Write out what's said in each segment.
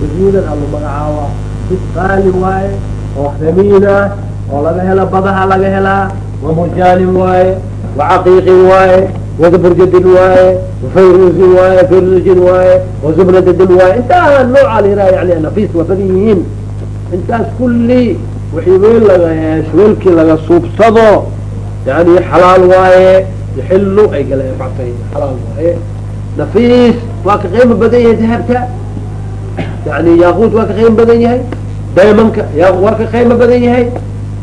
gaduudan alu magacaaba sid qaali waaye oo ramiin ah oo laga hela badaha laga helaa wamurjaanin waaye wacaqiiqin waaye wadaburjadin waaye wafayrusin waaye fayrushin waaye wazubradadin waaye. Intaa nooca layiraa yani nafiis waa badan yihiin. Intaas kulli wixii weel laga weelkii laga suubsado yani xalaal waaye yaxilu ay gala factay xalaal waaye. Nafiis waa ka qiimo badan yahay dahabka yani yaaquud waa ka qiimo badan yahay daymanka waa ka qiimo badan yahay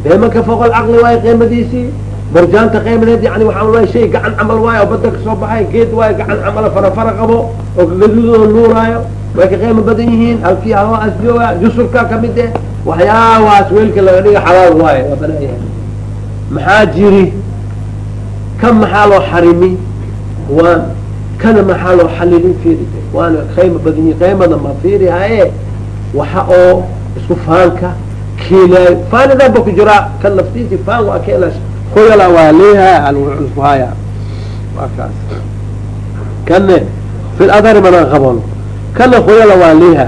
daymanka fooq alcaqli waaye qiimadiisii murjaanta qiimadeed yani waxaa waay shay gacan camal waayo oo badda ka soo baxay geed waayo gacan camala fara fara qabo oo kagaduudoo nuuraayo way ka qiimo badan yihiin halkii hawaas jooga jusurka ka mid eh waxyaabahaas weelka laga dhiga xalaal waayo waa banaan yahay maxaa jiri kan maxaa loo xarimi waan kana maxaa loo xalilin fiiri waana qayma badan yihiin qaymada ma fiiri haye? Waxa oo isku faanka kiilaayo faanidan ba ku jiraa. Kan naftiisi faan waa keela kuyala waa leeyahay isku haya waa kaas. Kanne fi ladari mana qabon kana waa leeyaha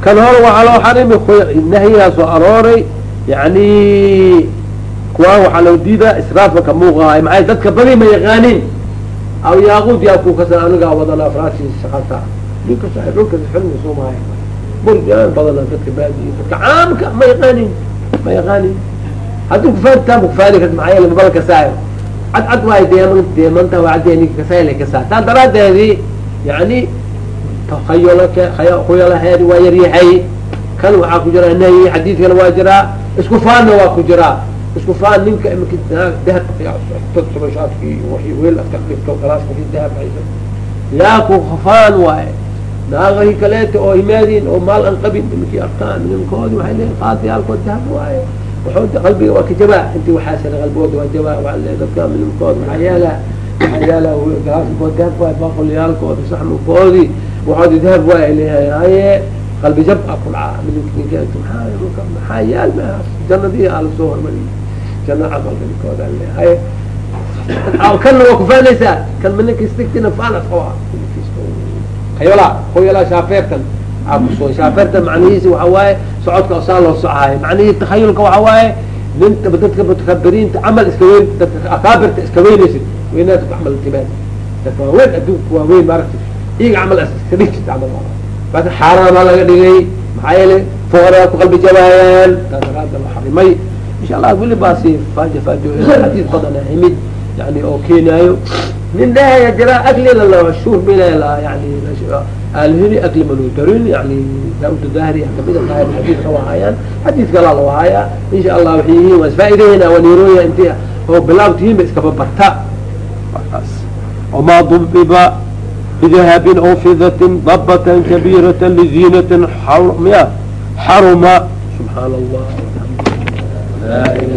kan hore waxaa loo xarimi nahyigaa soo arooray. Yani kuwaan waxaa loo diidaa israafka ka muuqahay maxay dadka badi ma yaqaanin aw yaaqud yaa ku kasan anigaa wadana afraadkiisa shaqata ninka saaib dhulka xilmi soomaayo burjaan badana dadka baadiye dadka caamka ma yaqaanin ma yaqaanin haddii kufaantaa kufaani karta maxaa yeele mabala kasaayo cad cad waayo deeman deemanta waa cadde ninka kasaayla kasaa taa daraadeedii yani takayolaka khuyalaheedi waa yaryahay kan waxaa ku jiraa nahyi xadiidkana waa jiraa isku faanna waa ku jiraa isku faan ninka imika dahabkashaadki weel aska dhigto galaaska dahab haysa yaa ku faan waaye naagahi kaleeta oo himaadin oo maal an qabin iminkii arkaan nimankoodi waxay leeyiin qaadiyaalkood dahab waaye waxooda qalbiga waa ka jabaa intii waxaasana qalbigooda waa jabaa waa le dadka nimankood maxaa yeela maxaa yeela galaaskood dahab waaye baaqolyaalkooda saxmukoodi waxoodi dahab waaye leeyahay haye qalbi jab a ku dhacaa midinka ninka maxaa yaal maas janadii ala soo hormariyay jana camal ninkooda leeyahay kanna waa kufaanaysaa kan minanka istigtina faanas qaba kayola koyola shaafeertan aa kuso shaafeertan macnihiisi waxa waaye socodka osaa loo socayo macnihii takhayulka waxa waaye ninta dadka mutakabiriinta camal iska weyn dadka akaabirta iska weynaysid weynaadka camal timaad dadka waa weyn adduunka waa weyn camal iska dhigtid camal laakin xaaraama laga dhigay maxaa yeele fuqaraa ku qalbi jabaayaan taasaraada la xarimay insha allah weli baasi faajo faajo xadiis badana himid yani oo keenaayo nin dhahaya jira akli lala shuur bilala yani alhili akli manudarin yani daud dahri kamida tahay xadiiska wahaayaan xadiis kalaa la wahaaya insha allah waxay yihiin waa isfaa'ideynaa waniirooya inti oo bilaabtihiinba iskaba barta وما ضبب بذهب أو فضة ضبة كبيرة لزينة حرم حرم سبحان الله لا إله إلا waxaan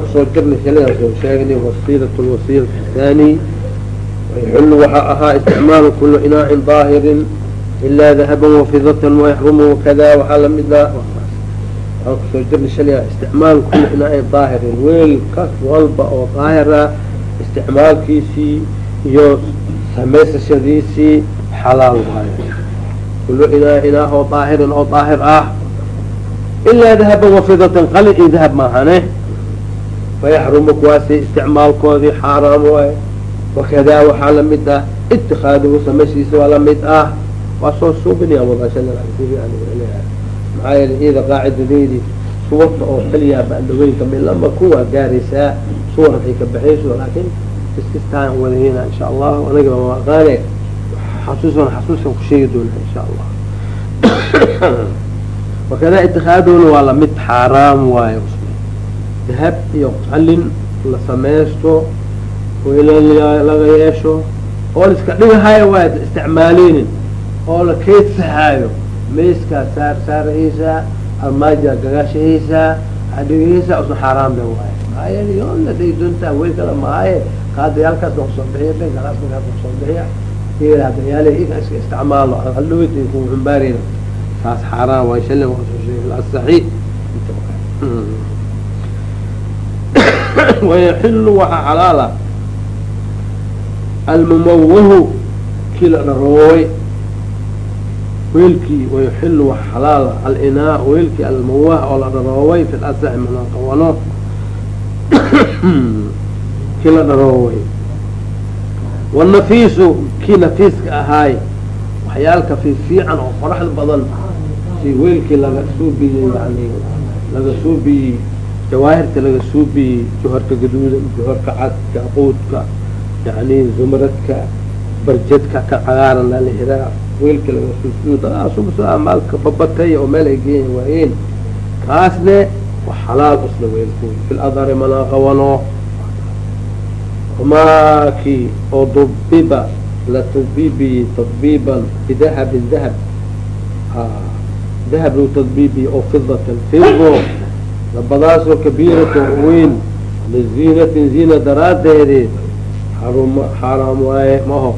ku soo jirnay xiligaas oo sheegnay wasiilatu lwasiilatu thaani waxillu waxaa ahaa isticmaalu kula inaacin daahirin ilaa dahaban wafidatan wayaxrumu wakada waxaa lamida ah. waxaan ku soo jirnay shaligaa isticmaalu kula inaacin daahirin weel kas walba oo daahira isticmaalkiisii iyo samaysashadiisii xalaal waayo. Kulu inaa inaa oo daahirin oo daahir ah. Ilaa dahaba wafidatan qalin iyo dahab maahane fayaxrumu kuwaasi isticmaalkoodii xaaraam waaye wakadaa waxaa la mid ah. Itikaaduhu samaysiisa waa la mid ah. Waa soo suubinaya maxaa yeele iyada qaacidadeydii suwarta oo keliyaa bandhaweynka milama kuwaa gaaraysaa. Suwar waxay ka baxayso laakiin iskistaan wadaheyna insha allah aniga ma aqaane xasuusan xasuuskan ku sheegi doona insha allah wakadaa itikaaduhuna waa la mid xaaraam waayo dahab iyo qalin la samaysto laga yeesho oo la iska dhigahayo waa isticmaaleynin oo la keedsahaayo mayskaa saar saarahaysaa armaaja gagaashahaysaa adhigahaysaa usan xaaraan ba waayo maxaa yeele yoon la dhigi doontaa weel kala maaye kaadayaalkaas waa ku soo bixiya galaas markaas waa ku soo bixiya iyada hadayaale ika iska isticmaalo. Haldhaweyt ku xumbaareyna taas xaaraan waay sheegay. Asaxiix wayaxilu waxaa xalaala. Almumawahu kii la dharooway weelkii wayaxilu waxa xalaala. Alinaa weelkii almawah oo la dharooway fi lasaxi mana qawano kii la dharooway wanafiisu kii nafiiska ahaay waxyaalka fi fiican oo faraxda badan si weelkii laga suubiyey yani laga suubiyey jawaahirta laga suubiyey juharka gaduudan juharka cadka quudka yani zumaradka barjadka ka cagaaran lalihiraa weelkii laga suubiyo dadaasubsa maalka babatay oo meel ay geeyan waayeen kaasne wa xalaal usla weelkood fi ladari mana qawano maakii oo dubiba la tadbiibiyey tadbiiban bidahabin dahab dahab lagu tadbiibiyey oo fidatan fido labadaasoo kabiiratan weyn liziinatin ziina daraadeedi xarum xaaraam waaye maho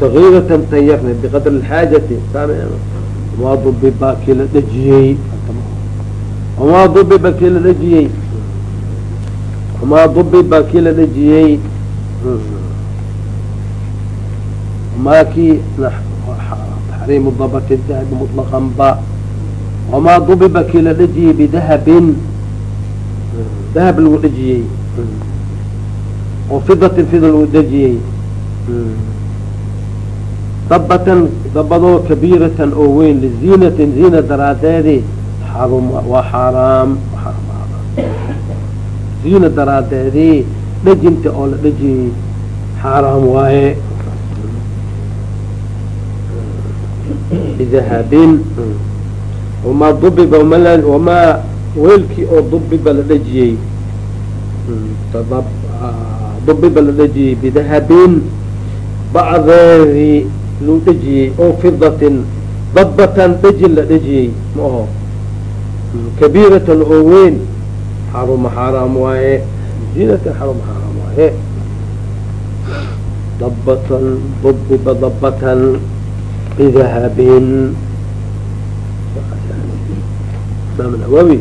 sagiiratan tayarne biqadri lxaajati wamaa dubiba kii la dhejiyey wamaa dubiba kii la dhejiyey wamaa dubiba kii la dhejiyey maakii taxriimu dabati dahabi muطlaqan ba. Wamaa dubiba kii la dhejiyey bidahabin dahab lagu dhejiyey oo fidatin fida lagu dhejiyey dabatan dabadoo kabiiratan oo weyn liziinatin ziina daraadeedi xarum waa xaaraam ziina daraadeedii dhejinta oo la dhejiyey xaaraam waaye. Bidahabin wamaa dubiba wamaa weelkii oo dubiba la dhejiyey. Dubiba la dhejiyey bidahabin bacdeedii lagu dhejiyey oo fidatin dabbatan dhejin la dhejiyey ma aho kabiiratan oo weyn xaruma xaaraam waaye ziinatan xaruma xaaraam waaye dabbatan dubiba dabbatan bidahabin imaam nawawi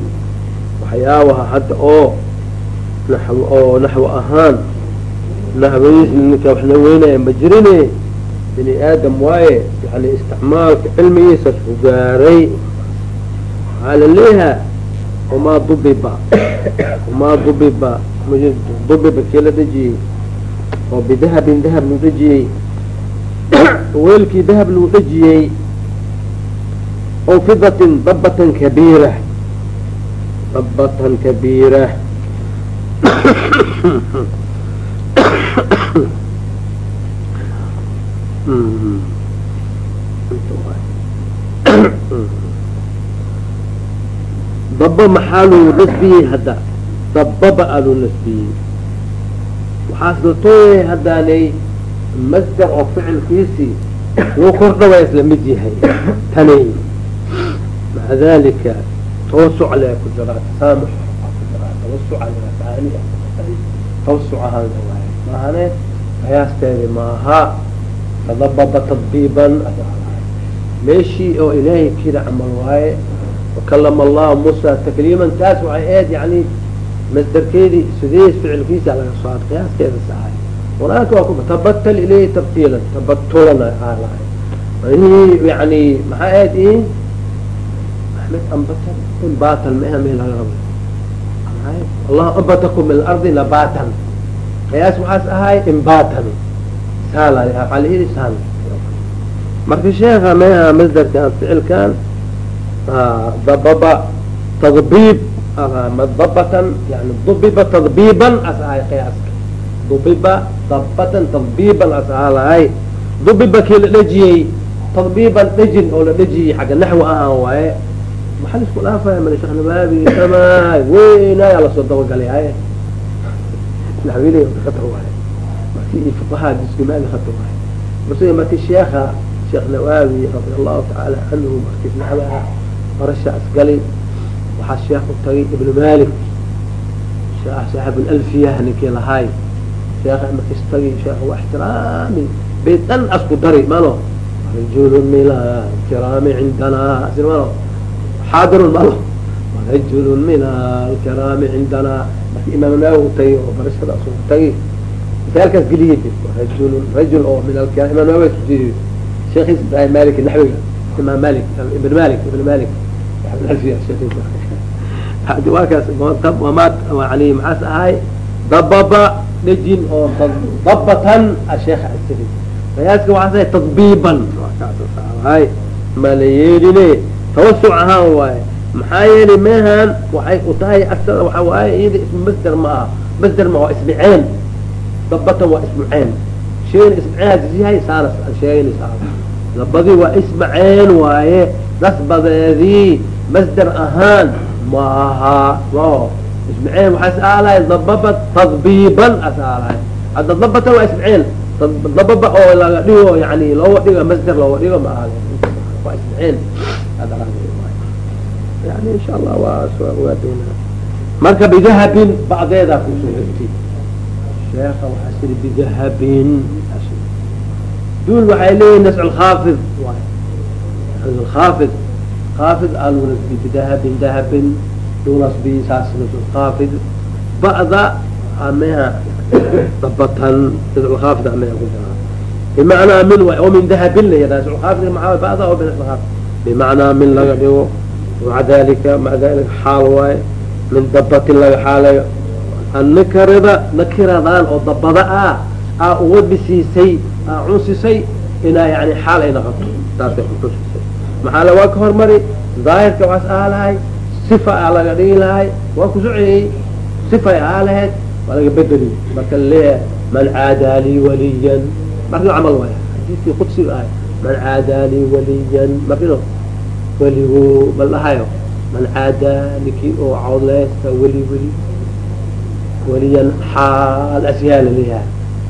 waxyaabaha hadda oo naxw oo naxwo ahaan naxwadiis ninka wax ma jirine bini aadam waaye yani isticmaalka cilmigiisas ku waxaa la leeyaha wamaa dubiba wamaa dubiba dubiba kii la dhejiyey oo bidahabin dahab lagu dhejiyey weelkii dahab lagu dhejiyey oo fidatin dabbatan kabiira dabbatan kabiira daba maxaa nasbiyey hadda. Dababa aa loo nasbiyey waxaas la tooyay haddaanay masdar oo ficilkiisii loo kordhawaa isla mid yahay. Tanay maca dalika tawasuc le ku jiraa tasaamux ku maahane qiyaasteedi maaha. Tadababa tadbiiban meeshii oo ilaahay kida camal waaye wakalama allahu muusa takliiman taas waxay ahayd yani masdarkeedii sidees ficilkiisa laga soo ar qiyaaskeeda sahay qur'aanka waa ku tabatal ilayhi tabtiilan tabatulan aalahay yani maxaa ahayd i axmed ambatan inbatan meha me laga rabo allahu ambatakum min alardi nabatan qiyaas waxaas ahay imbatan saal marka sheeka meha masdarkan ficilkan dababa tadbiib dabatan yani dubiba tadbiiban as ahay qiyaaska dubiba dabatan tadbiiban as ahaa lahay dubiba kii la dhejiyey tadbiiban dhejin oo la dhejiyey xagga naxwi ahaan waaye maxaa la isku dhaafaya mala sheekh nabaabi amaay weynaayaa la soo dabagalay haye khatar waaye marki fuqahaa diskumaali khatar waaye base marki sheekha sheekh nawaawi radi allahu tacaala canhu markii naxwaha barasha asgali waxaa sheekh u tagay ibnu malik saaxib alfiya ninkii lahaay. Sheekha markis tagay sheekh waa ixtiraami bay dhan asku dari malo rajulu min alkiraami cindana malo xaadirun malo rajulu min alkiraami cindana marki imaam nawawi u tagay oo barashada asu tagay. Misaalkaas geliye rajul rajul oo min alkira imaam nawawi isku jeediyo sheekhiis malik naxwiga imaam malik ibn malik ibn malik yani maxaas ahay dababa dhejin oo dabatan asheekha astiri qiyaaska waxaas ahay tadbiiban hay ma la yeeline tawasuc ahaan waaye maxaa yeelay mehan waxay u tahay asada waxa waaye iyada ismu masder ma aha masder ma waa ismi ceen dabatan waa ismu ceen shayna ismu ceen hadis yahay saana sheeganaysa labadii waa isma ceen waaye nasbadeedii masder ahaan ma aha o ismu ceen waxaa is aalahay dababa tadbiiban as aalahay hadda dabatan waa ismu ceen dababa oo laga dhigo yani looga dhigo masder looga dhigo ma aha. Waa ismu ceen yani insha allah waa soo marka bidahabin bacdeedaa ku soo xigtay. Sheeka waxaa siri bidahabin. Duul waxay leeyihiin nasc lkhaafid khaafid khaafid alunasbi bidahabin dahabin duunasbi saas nasc lkhaafid ba'da ameha dabatan nasc lkhaafid ameha ku jiraa bimacnaa min oo min dahabin la yidhaha nasc lkhaafid maxaa ba'da oo bin bimacnaa min laga dhigo maca dalika maca dalika xaal waaye min dabatin laga xaalayo. Annakarada nakiradan oo dabada ah aa uga bisiisay aa cunsisay inaa yani xaal ay noqoto saasay kutusisay maxaa le waa ka hormari. Daahirka waxaas ahaa lahay sifa aa laga dhigi lahay waa ku sociyey sifay ahaa lahayd waa laga bedeli marka la leeyahay man caadaa lii waliyan. Markii camal waay xadiiskii qudsiga ahay man caadaa lii waliyan. Markino weligu bal dhahayo man caadaa ninkii oo cawleysta weli weli weliyan xaal asyaa la leeyahay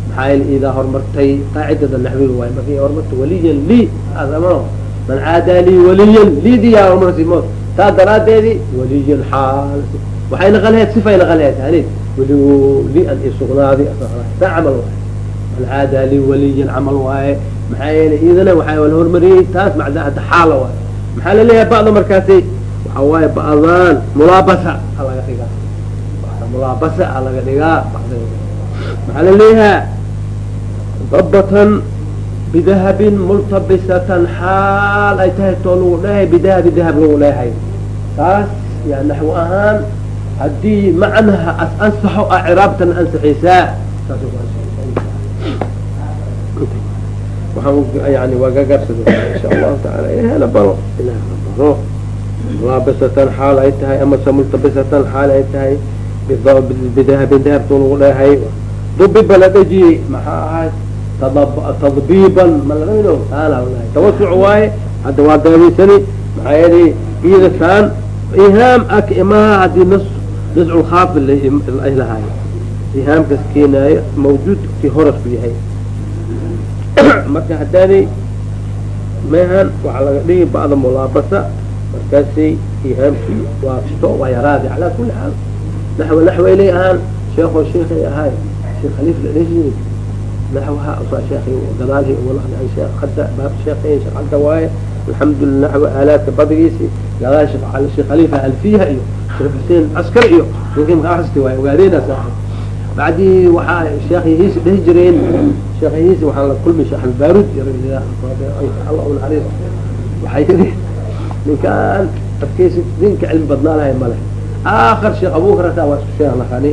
maxaa yel idaa horumartay qaacidada naxwiga waay markii horumartay waliyan lii adamano man caadaa lii waliyan liidiyaa horumarsi mo taa daraadeedii waliyan xaal waxay naqan lahayd sifay naqan lahayd hani weligu li an isugnaadi taa camal waay man caadaa lii waliyan camal waaye maxaa yeelay iidana waxaa la horumariyey taas macda hadda xaala waaye maxaa la leeyahay ba'da markaasi waxa waaye ba'daan mulaabasa a laga dhigaa mulaabasa a laga dhigaa maxaa laleeyahaa dabatan bidahabin multabisatan xaal ay tahay too lagu dhehay bidahabi dahab lagu dhehay taas yaa naxwi ahaan haddii macnaha as ansaxo a ciraabtana ansaxiisaa waxaan yani waa gagarsado insha allahu taala ilahna baro ilahna baro mulaabisatan xaal ay tahay amase multabisatan xaal ay tahay bidahabin dahabtoo lagu dhehay dubiba maxaa ahay tadbiiban ma lamayno taana lahay tawasuc waaye hadda waa daabaysani maxaa yeelay iyada kaan ihaam ak imaha haddii nas nascu lahay ihaamkas keenaayo mawjuud kii horasku yahay marka haddaanay mehan waxaa laga dhigi bacda mulaabasa markaasay ihaamkii waasto waa yaraadi calaa kuli xaal naxw naxway lay ahaan sheekoo sheekay ahay sheekh khaliif naxwaha usaa sheekhay gadaalhi walaa sheekh hadda baab sheekhay sheekh hadda waaye alxamdulillah naxwa aalaadka badigiisi gadaal sheekh sheekh khaliifa alfiha iyo sheekh xuseen askar iyo ninkii makaa xasti waaye ogaadeenaas ahay bacdii waxaa sheekhihiisi dhihi jireen sheekhihiisi waxaa la kulmi sheekh albaarud alla u naxariis waxay yidhi ninkaan afkiisi ninka cilmi badnaa lahay male aakhar sheekh abubakar hataa waa isku sheekh naqani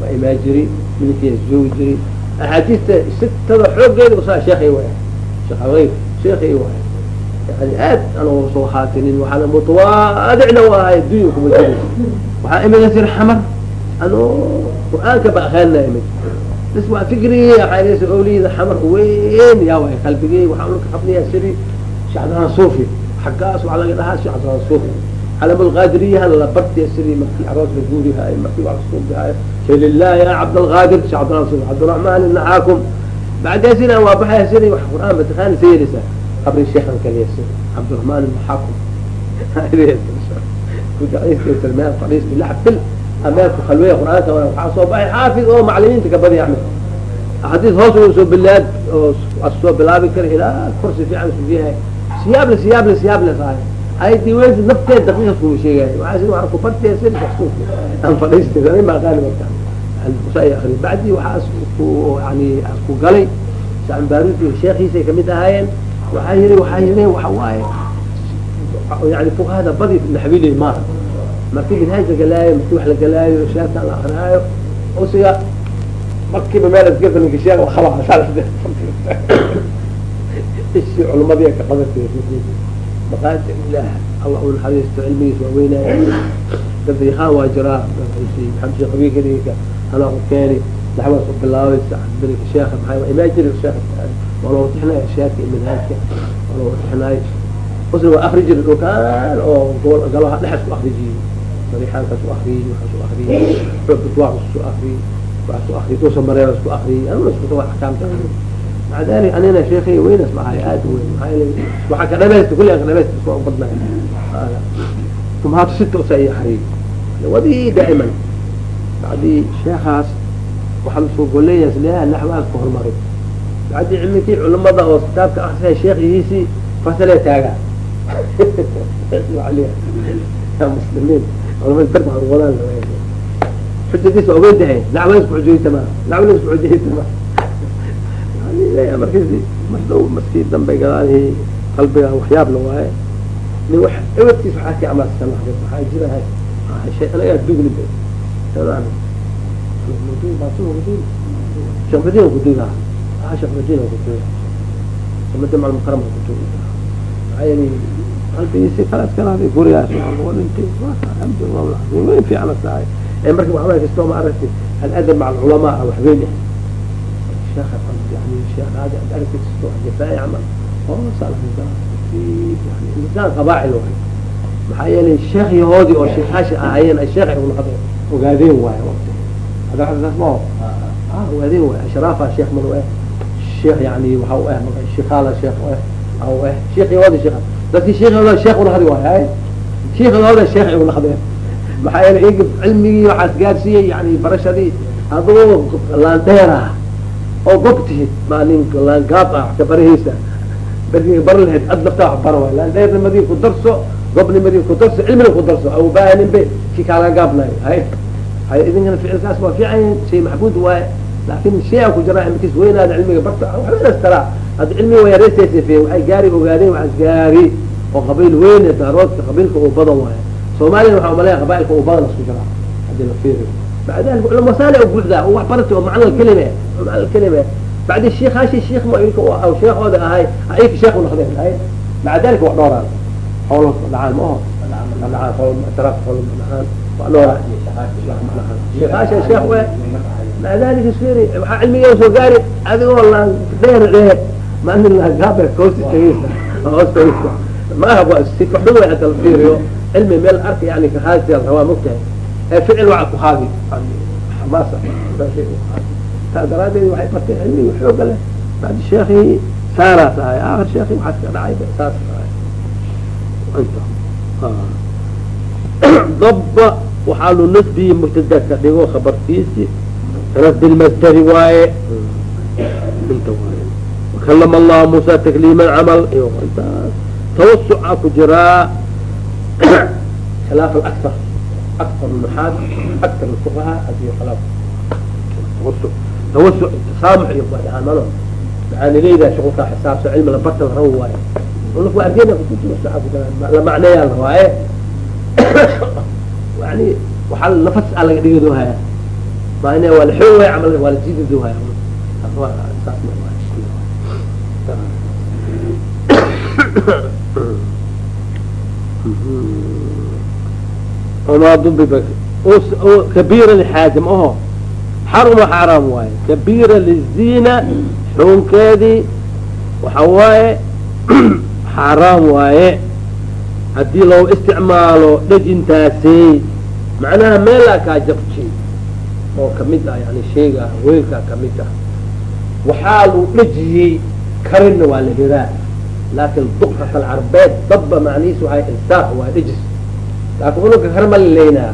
waa imaajiri milkiis joogi jiri axaadiista sitada xooggeeda usaa sheekhay waay sheekh algayb sheekhay waay yani aad uga soo haatinin waxaana mutawaadicna u ahay addunya kuma jiri waxaa imida sir xamar ano qur'aanka ba akhaanna imid bas waa fikrigii axaadiisa owliyada xamar weyn yaa waay qalbigii waxaa ulka qabnayaa siri shacdahan suufi xaggaas waxaa laga dhahaa shacdahan suufi calamqaadiriya hadla bartee sidii markii aroos la guurihaayo markii wax lasku bihaayo kelilah ya cabdalqaadir she cabdirasul cabdiraxmaan inaxaakum bacdaas inaan waabaxaya sidii wax qur'aan ba taqaani sayeleysaa qabri sheekhan kaliya sida cabdiraxmaan inaxaakum kudacaystasamee fadhiis bilax bil ameerku halweeya qur'aanka waxaa soo baxay xaafid oo macalimiinta ka badiya amir axaadiis hoos uu soo bilaad oo soo bilaabi kara ilaa kursi fiican isu yahay siyaable siyaable siyaable saahay diiwaansi nafteed daqiiqa kuma sheegay. Waxaa sida ku bartaysa aan fadhiistay ma aqaani marka kusa ay akri bacdi waxaas ku yani ku galay. Sacn baarud iyo ka mid ahaayeen. Waxaa yiri waxaa yireen waxa waaye. Yani fuqahada badi naxwiley maaha marki minhaaj la galaayo wax la galaayo la akrinaayo usiga markiiba meel asgeta ninka sheega khalaa ishi culamadii ka qadatay maqaadir ilaah allah u naxariisto cilmigiis waa yaqaan waa jiraa sheekh abiikadika anaa ku keeni naxwaas u bilaabay berika sheekha maxaa imaa jiri sheekh waa loo tixnaya sheeka iyo minhaajka waa loo tixnaay usna waa akri jiri dhulkaan oo gobol galaha dhexas ku akri jiri marixaankaas u akriyey waxaas u akriyey xoogbadwaaqas ku akriyey waxaas u akriyey dhuusa mareeras ku akriyey anuna isku tawa axkaamta maca dalik anina sheekhay weynas mahay aad weyn yeelay waxaa ka dhamaysta kulli aan ka dhamaysta isku badnay umhaatu sita usa iyo akriyey wadii daa'iman bacdii sheekaas waxaa la soo goleeyaas leeyaha naxwaas ka hormaray bacdii cilmikii culamada oo kitaabka akrisaya sheekhigiisii fasalee taagaa muslimiin culamada darba wadaan xujadiisa tahay naxwada isku xujayta ma naxwada isku xujayta ma markii dambe gadaalihii qalbiga waxyaab la waaye nin wax ewadkiis waxaa ka amaaskan waxaa jira shay anagaa dugli ba sheekh madina kuduga aa sheekh madina kuduga madina mal mukarama kuduga maxaa yeelay qalbigiisi kalaas kalaaday gurigaas waxaa dhintay alxamdulillah alcasiim weyn fiicana tahay ee marka waxaa kastoo ma aragtay aladab maca alculamaa wax ah sheekha yani sheekh hada ad aragtay kastoo jafaa'i camal hoos yani insaan qabaacil waay maxaa yeelay sheekh yahoodii oo sheekhaasha ahaayeen ay sheekh unaqda ogaadeen waayo waqti hada saas maho ogaadeen waayo ashraafa sheekh man eh sheekh yani waxa u eh sheekhaala sheekh eh aw eh sheekh yahoodii sheekh dadkii sheekooda sheekh unaqdi waay hay sheekooda sheekh ay unaqdeen maxaa yeelay cilmigii waxaas gaarsiiyey yani barashadii adoo laandheer ah oo gob tihid maa nin laangaab ah ka barahiisa beriga bar lahayd ad naftaa wax bara waay laandheernimadii ku darso gobnimadii ku darso cilmina ku darso aw baanin be kii kaala gaabnayo hay hay idinkana ficilkaas waa fiican shay maxbuud waaye laakin shay a ku jiraa imikis weynaada cilmiga barta waxbas taraa hadda cilmiga waa yareysaysafe waxay gaari ogaadeen waxaas gaari oo qabiil weyne daaroodka qabiilka uu badan waayo soomaaliyana waxaa umaleya qabailka uu badan isku jiraa haddii la fiiriyo بعد ذلك علماء صالح وبوحدة هو حبرته ومعنى الكلمة معنى الكلمة بعد الشيخ هاشي الشيخ ما يقولك أو شيخ هذا هاي أي شيخ ونخذه هاي بعد ذلك هو دوران حول العام ما هو العام حول اعتراف حول العام ونورا الشيخ هاشي الشيخ و مع ذلك يصير علمي يوسف قاري هذا والله غير غير ما أن الله قابل كوسي تغيثة ما هو السيف حلوة حتى الفيريو علمي من الأرض يعني كهذا هو مجتهد ficil waa ku haadi. Xamaasa taa daraadeed waxay bartay cilmigi xooga leh bacdi sheekii saaraas ahay akhir sheekii waxaas ka dhacay saas ahay. Daba waxaa lu mubtada ka dhigo khabarkiisi lmasdari waaye. Inta waaye. Wakalama allahu muusa takliiman camal. Intaas. Tawasuca ku jiraa. Khilaaf alakar أكثر النحاة أكثر الفقهاء هذه خلاص توسع توسع تسامح يبقى يعني ما يعني ليه إذا شغلك حساب علم لبرت الرواية ونقول وأدينا في كتب السحاب لا معنى يا الرواية يعني وحال نفس على قديدو هاي ما هنا ولا حلوة عمل ولا جديد هاي kabiira lxaajim aho xaruma xaaraam waaye. Kabiira liziina xuunkeedii waxa waaye xaaraam waaye. Hadii loo isticmaalo dhejintaasey macnaha meelaa kaa jabji oo ka mid ah yani shayga weelkaa ka mid ah. Waxaa lu dhejiyey karinna waa la hiraa laakiin duqata alcarbeed dabba macnihiis waay ilsaaq waa dhejis laakin ma laleynaa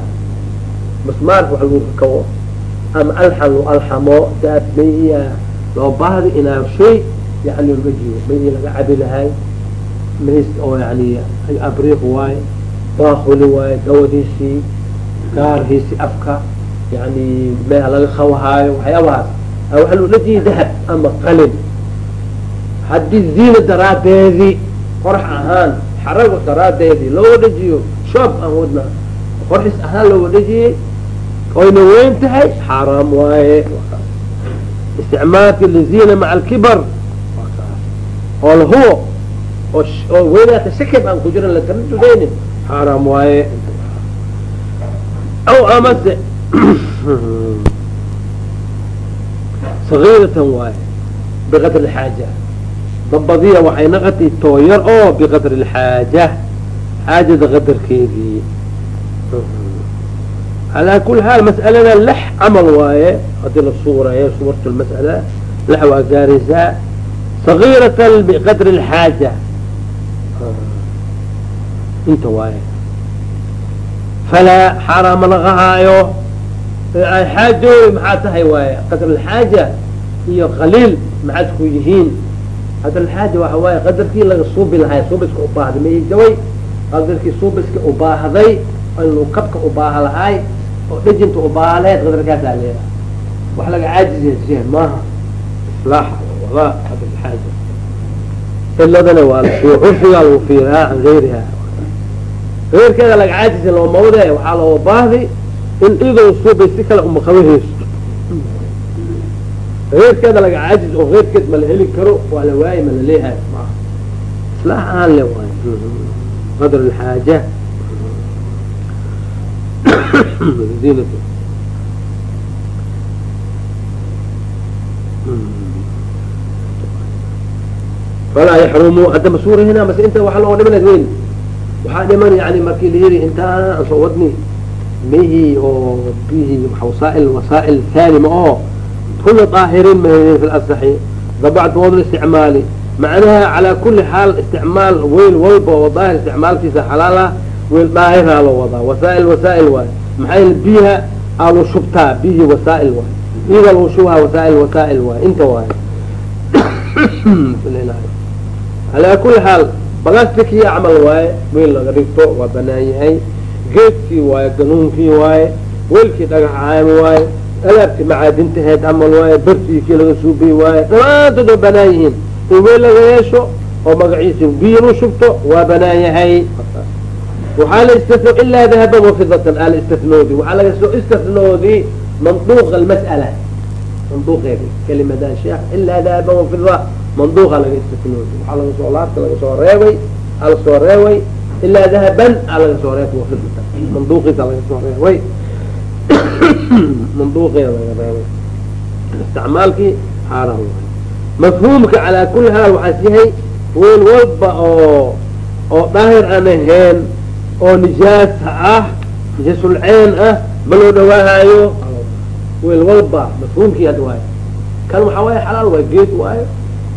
masmaarka wax lagu kawo ama alxan alxamo daas mayiya loo baahda inaa shay yani loo dhejiyo mayii laga cabi lahay mis oo yani abriiq waaye baakuli waaye dawadiisii gaarhiisi afka yani meeha laga khawahaayo waxyaabahaas waxaa loo dhejiyay dahab ama qalin haddii ziina daraadeedii qorax ahaan xarago daraadeedii looga dhejiyo shoob aan wadna qorxis ahaan looga dhejiyey oyna weyn tahay xaaraam waaye isticmaalka liziina maca alkibar oo lahubo oo weynaata shakib aan ku jiran lakaradudaynin xaaraam waaye aw amase sagiiratan waaye biqadri xaaja dabadiya waxay naqatay tooyar oo biqadri lxaaja xaajada qadarkeedii calaa kuli xaal mas'alada lex camal waaye haddii la suurayo suurat lmas'ala lex waa gaaraysaa sagiiratan biqadri lxaaja inta waaye falaa xaaraama laga haayo xaajooy maxaa tahay waaye qadr alxaaja iyo qaliil maxaad ku yihiin qadr alxaaja waxa waaye qadarkii laga suubi lahay suubiska ubaahday maijaway qadarkii suubiska ubaahday inuu kabka ubaaha lahay oo dhejinta ubaaha lahayd qadarkaasaa leedahay wax laga caajizya maaha. Islaaxa wadaa qadr alxaaja iladana waa curfigaa lagu fiiraa can gayriha geyrkeeda laga caajisa looma wade waxaa loo baahdi in idoo suubay si kale umaqabahaysto geyrkeeda laga caajis oo geyrkeed ma la heli karo waa la waaye ma la leeyahay maa islaax aan le waay qadr zinat falaa yaxrumu hadda masuurahina mase inta waxa loo dhimanad weyn. Waxaa dhiman yani markii la yiri intaan aan soo wadni mihii oo bihii wasaail wasaail taalima oo kuna daahirin mahedin fi lasaxi dabacdood isticmaali macnaha calaa kuli xaal isticmaal weyl walba oo daahir isticmaalkiisa xalaal ah weyl daahiraa loo wadaa. Wasaail wasaail waay. Maxaa biha aa lu shubtaa? Bihii wasaail waay. Iyada lagu shubhaa wasaail wasaail waay. Inta waay. Calaa kuli xaal balastikii camal waaye weel laga dhigto waa banaan yahay. Geedkii waaye ganuunkii waaye weelkii dhagaxaam waaye alaabtii macaadintaheed camal waaye bartiikii laga suubiy waaye dhammaantood waa banaan yihiin weel laga yeesho oo magaciisi biyo lu shubto waa banaan yahay. Waxaa la istisno ilaa dahaban wafidatan aa la istisnoodi waxaa laga soo istisnoodi manduuqa almas'ala. Manduuqeedi kelimadan sheekh ilaa dahaban wafida manduuqa laga istisnoodi waxaa laga soo laabta laga soo reebay aa la soo reebay ilaa dahaban aa laga soo reebay wafidatan manduuqiisa laga soo reebay. Manduuqeeda laga reebay. Isticmaalkii xaaraan waay mafhuumka calaa kuli haal waxaas yahay weel walba oo oo daahir aan ahayn oo nijaasa ah nijaasulceen ah ma loo dhawaahayo weel walba mafhuumkii hadda waaye. Kan waxaa waaye xalaal waaye geed waaye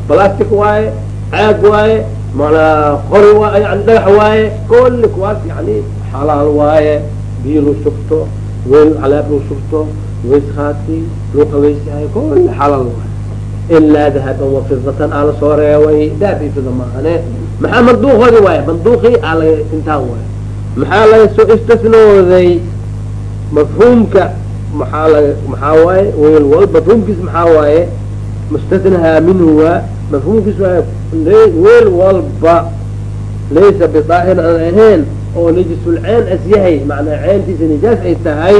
balastic waaye caag waaye manaa qori waa yani dhagax waaye kulli kuwaas yani xalaal waaye. Biyo lu shubto weel calaab lu shubto weyskaati loo qaweysahayo kulli xalaal waaye ilaa dahaban wafidatan aa la soo reebay dahab iyo fida maahane maxaa manduuqoodi waaye manduuqii aa laga intaan waaye maxaa laga soo istisnooday mafhuumka maxaa laga maxaa waaye weel wal mafhuumkiis maxaa waaye mustasnahaa minhu waa mafhuumkiis waaye weel walba laysa bidaahir aan ahayn oo najisulceen as yahay macnaa ceentiisa nijaas ay tahay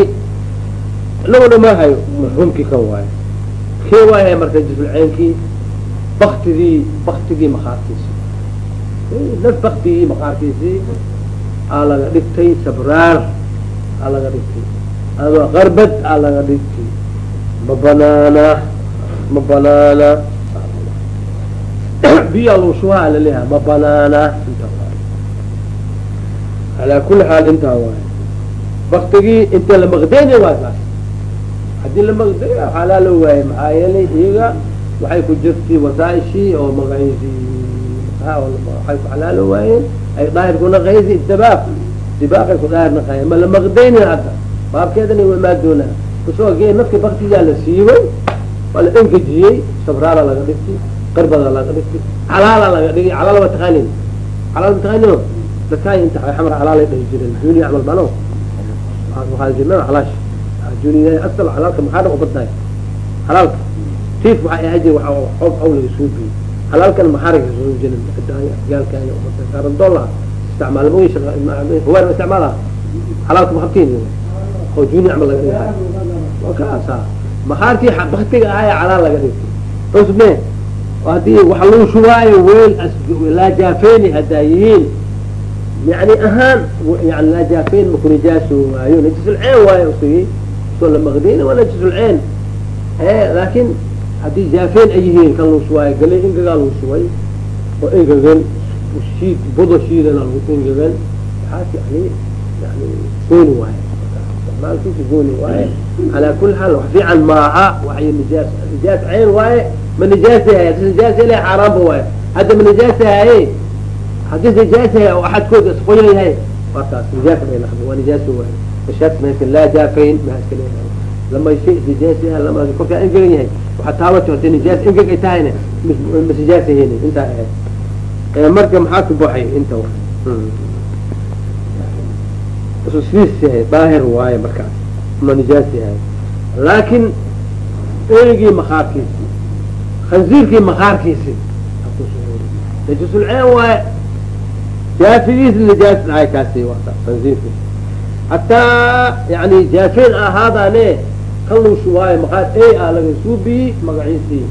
lagu dhamaahayo mafhuumkii kan waaye kee waayahay marka najisulceenkii baktigii baktigii makaarkiisi naf baktigii makaarkiisii aa laga dhigtay sabraar aa laga dhigtay. Ama qarbad aa laga dhigtay. Ma banaana ma banaana. Biya lagu shuhaa laleeyaha ma banaana. Inta alaa kuli xaal intaa waay baktigii inta lamaqdeyna waa saas haddii lamaqday xalaa la waaye maxaa yeelay iyaga waxay ku jirtay wasaaishii oo magaciisii waxay ku xalaalo waayeen ay daahir ku naqaysa istibaaq istibaaqay ku daahir naqaayeen ma lamaqdaynin hadda. Baabkeedana waa imaa doonaa ku soo gee nafki baktigaa la siibay waa la engejiyey sabraala laga dhigtay qarbada laga dhigtay calaala laga dhigay calaala waa taqaanin xalaal mataqaano dadkaan inta xamar xalaal ay dhahi jireen. Juni camal mano waxaa jirnaa xalaash juni asal xalaalka maxaa dhan ubadnaay xalaalka tiif waxay ahaa jir waxa xoob aw laga soo biyey xalaalkan maxaariga soo jirin gaalka iyo ubadka saaran dollar isticmaal mooy huwaan isticmaala xalaalka mahabtiin oo juni camal laga dhigahay waa kaasa maxaarkii baktiga ahaa ee xalaal laga dhigtay cusbe haddii waxa lagu shubaayo weel laa jaafeeni haddaa yihiin yani ahaan yani laa jaafeen maku nijaasooaayo najisulceen waayo usigi soo lamaqdin waa najisulceen laakin haddii jaafeen ay yihiin kan lagu shubaayo galay ingagaa lagu shubay oo engegan shiid budo shiidana lagu engegan waxaas yani yani gooni waayo isticmaalkiisa gooni waaye calaa kuli xaal wax fiican maaha waxay nijaas nijaas ceen waaye ma nijaasyahay hadis nijaasyahay xaaraanba waayo hadda ma nijaasyahaye hadis nijaasyahay oo axadkooda isqoyan yahay waa kaas nijaas bay naqda waa nijaaso waaye mayka laa jaafayn maa iska leeyahay lama shay nijaasyaha lama korkaa engegan yahay waxaa taabato haddii nijaas engeg ay tahayna mas nijaasyahayn intaa ahayd marka maxaa ku baxay inta sidiis yahay daahir waaye markaas ma nijaas yahay laakin eygii makaarkiisi khanziirkii makaarkiisi najisulceen waaye jaafigiisi nijaas dhahay kaasi waa khanziirki hataa yani jaafeen ahaadane kan luu shubaayo maqaar a a laga suubiyi magaciisii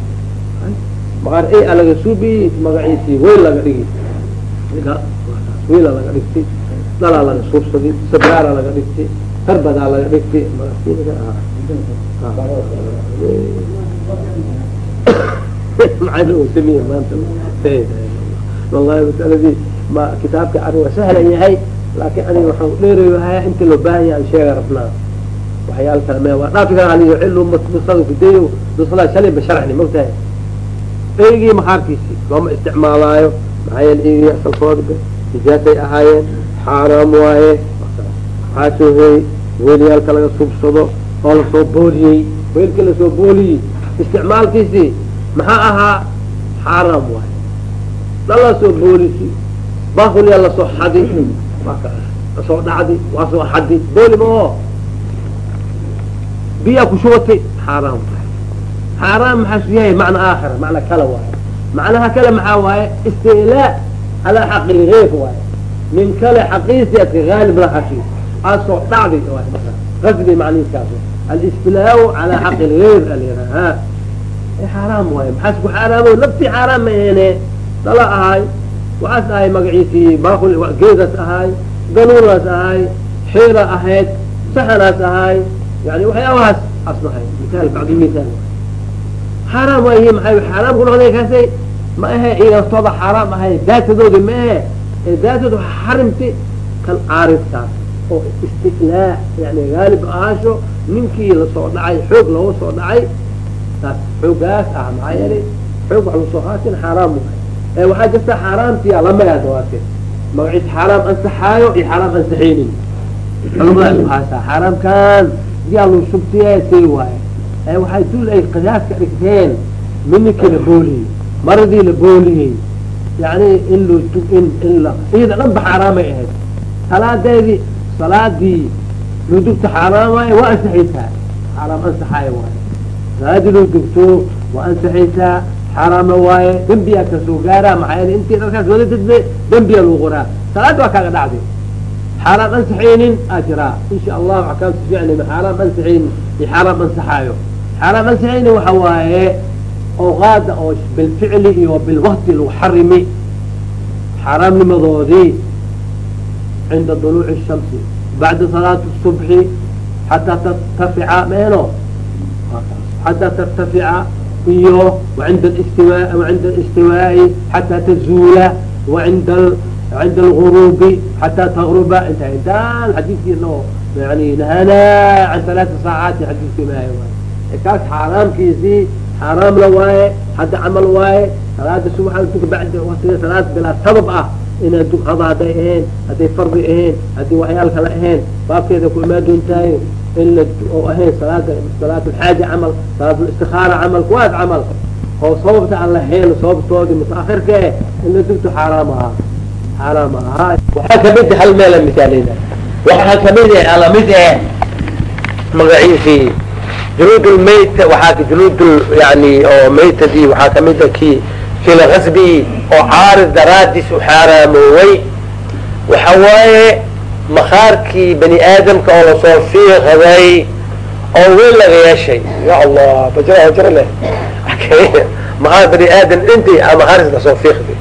maqaar a a laga suubiyi magaciisii weyl laga dhigi weyla laga dhigtay dhalaa laga suubsaday sabraara laga dhigtay tarbadaa laga dhigtay samiy maanta. Wallahi masaladii ma kitaabka ari waa sahlan yahay laakin aniga waxaan dheerayo haya inta loo baahan yahay an sheega rabnaa. Waxyaala kale me waa dhaafi kara aniga cilu nusada kudayo nusada shalay ba sharxni mogtahay eygii makaarkiisi looma isticmaalaayo maxaa yeele eygii asalkooda nijaasay ahaayeen xaaraam waaye waxaa soo heey weelyaalka laga subsado oo la soo booliyey weelka la soo booliyey isticmaalkiisii maxaa ahaa? Xaaraam waaye. Dhalaa soo boolisi bakulyaa la soo xadi la soo dhacdi waa soo xadi booli maoo biyaa ku shubatay xaaraam waaye xaaraam maxaasu yahay macna aakhira macna kale waaye macnaha kale maxaa waaye istilaa calaa xaqi lgeyr waaye min kale xaqiisi adka haalib la xaqi aasoo dhacday qasbi macnihiiskaas alistilaau calaa xaqi lgeyr alyaraha xaaraam waaye maxaas xaaraamo naftii xaaraam ma ahene dala ahay waxaas ahay magaciisii geedaas ahay ganuunaas ahay xiira ahayd saxanaas ahay yani waxyaabahaas asnahay misaal bacdi misaal xaaraam waayihi maxay xaaraam ku noqday kaasay ma ahe ciidastooda xaaraam ahay daatadoodi ma ahe ee daatooda waxa xarimtay kan caaridkaas oo istilaa yani haalib ahaasho ninkii la soo dhacay xoog looga soo dhacay taas xoogaas ah maxaa yeelay xoog wax la soo haatin xaaraam ee waxaa jirta xaaraamtiya lamagaada waate magaciis xaaraam ansaxaayo iyo xaaraam ansaxaynin. Uhaasaa xaaraamkan diyaa lu shubtiye say waaye. Waxay dul ay qiyaas ka dhigteen mininkii la booliyey maradii la booliyey yani in lo in in iyada dhan xaaraamay ahayd. Salaadeedii salaadii loo dugto xaaraamaayo waa ansaxaysaa. Xaaraam ansaxaayo waaye. Salaadii loo dugto waa ansaxaysaa xaaraamna waaye dembiyaa kasoo gaaraa maxaa yeele intii dharkaas wada dadbe dembiyaa lagu qoraa salaad waa kaaga dhacday xaaraam ansaxaynin aa jiraa insha allahu axkaamta ficli xaaraam ansaxaynin iyo xaaraam ansaxaayo xaaraam ansaxaynin waxa waaye awqaada oo bilficli iyo bilwakti lagu xarimi xaaraamnimadoodii cinda duluuci الshamsi bacda salaati الصubxi xataa tartafica meeno xataa tartafica iyo اlistiwaa'i xataa tazuula wacinda cinda algurubi xataa tagruba inta intaan yani nahanaa can halaati saacaati xadiidkii maayo waay kaas xaaraamkiisii xaaraamna waaye hadda camal waaye salaada subaxa duka bacda watiga salaad bilaa sabab ah inaa dughada hadday ahayn hadday fardi ahayn haddii waxyaal kale ahayn baabkeeda ku imaan doontahay oo ahayn salaada salaatulxaaja camal salaatulistikaara camal kuwaas camal oo sababta aan lahayn sababtoodii mutaahirka eh in la dugto xaaraam ahaa xaaraam ahaa waxaa ka mid hal meela misaalina waxaa ka mid alamid eh magaciisi junuud lmayt waxaa junuud yani oo maytadii waxaa kamida ki kilkasbi oo caarid daraadiis u xaaraamooway waxa waaye makaarkii bani aadamka oo la soo fiiqday oo weyn laga yeeshay. Ya allah bajra jra leh. Makaar bani aadam inti makaaris la soo fiiqday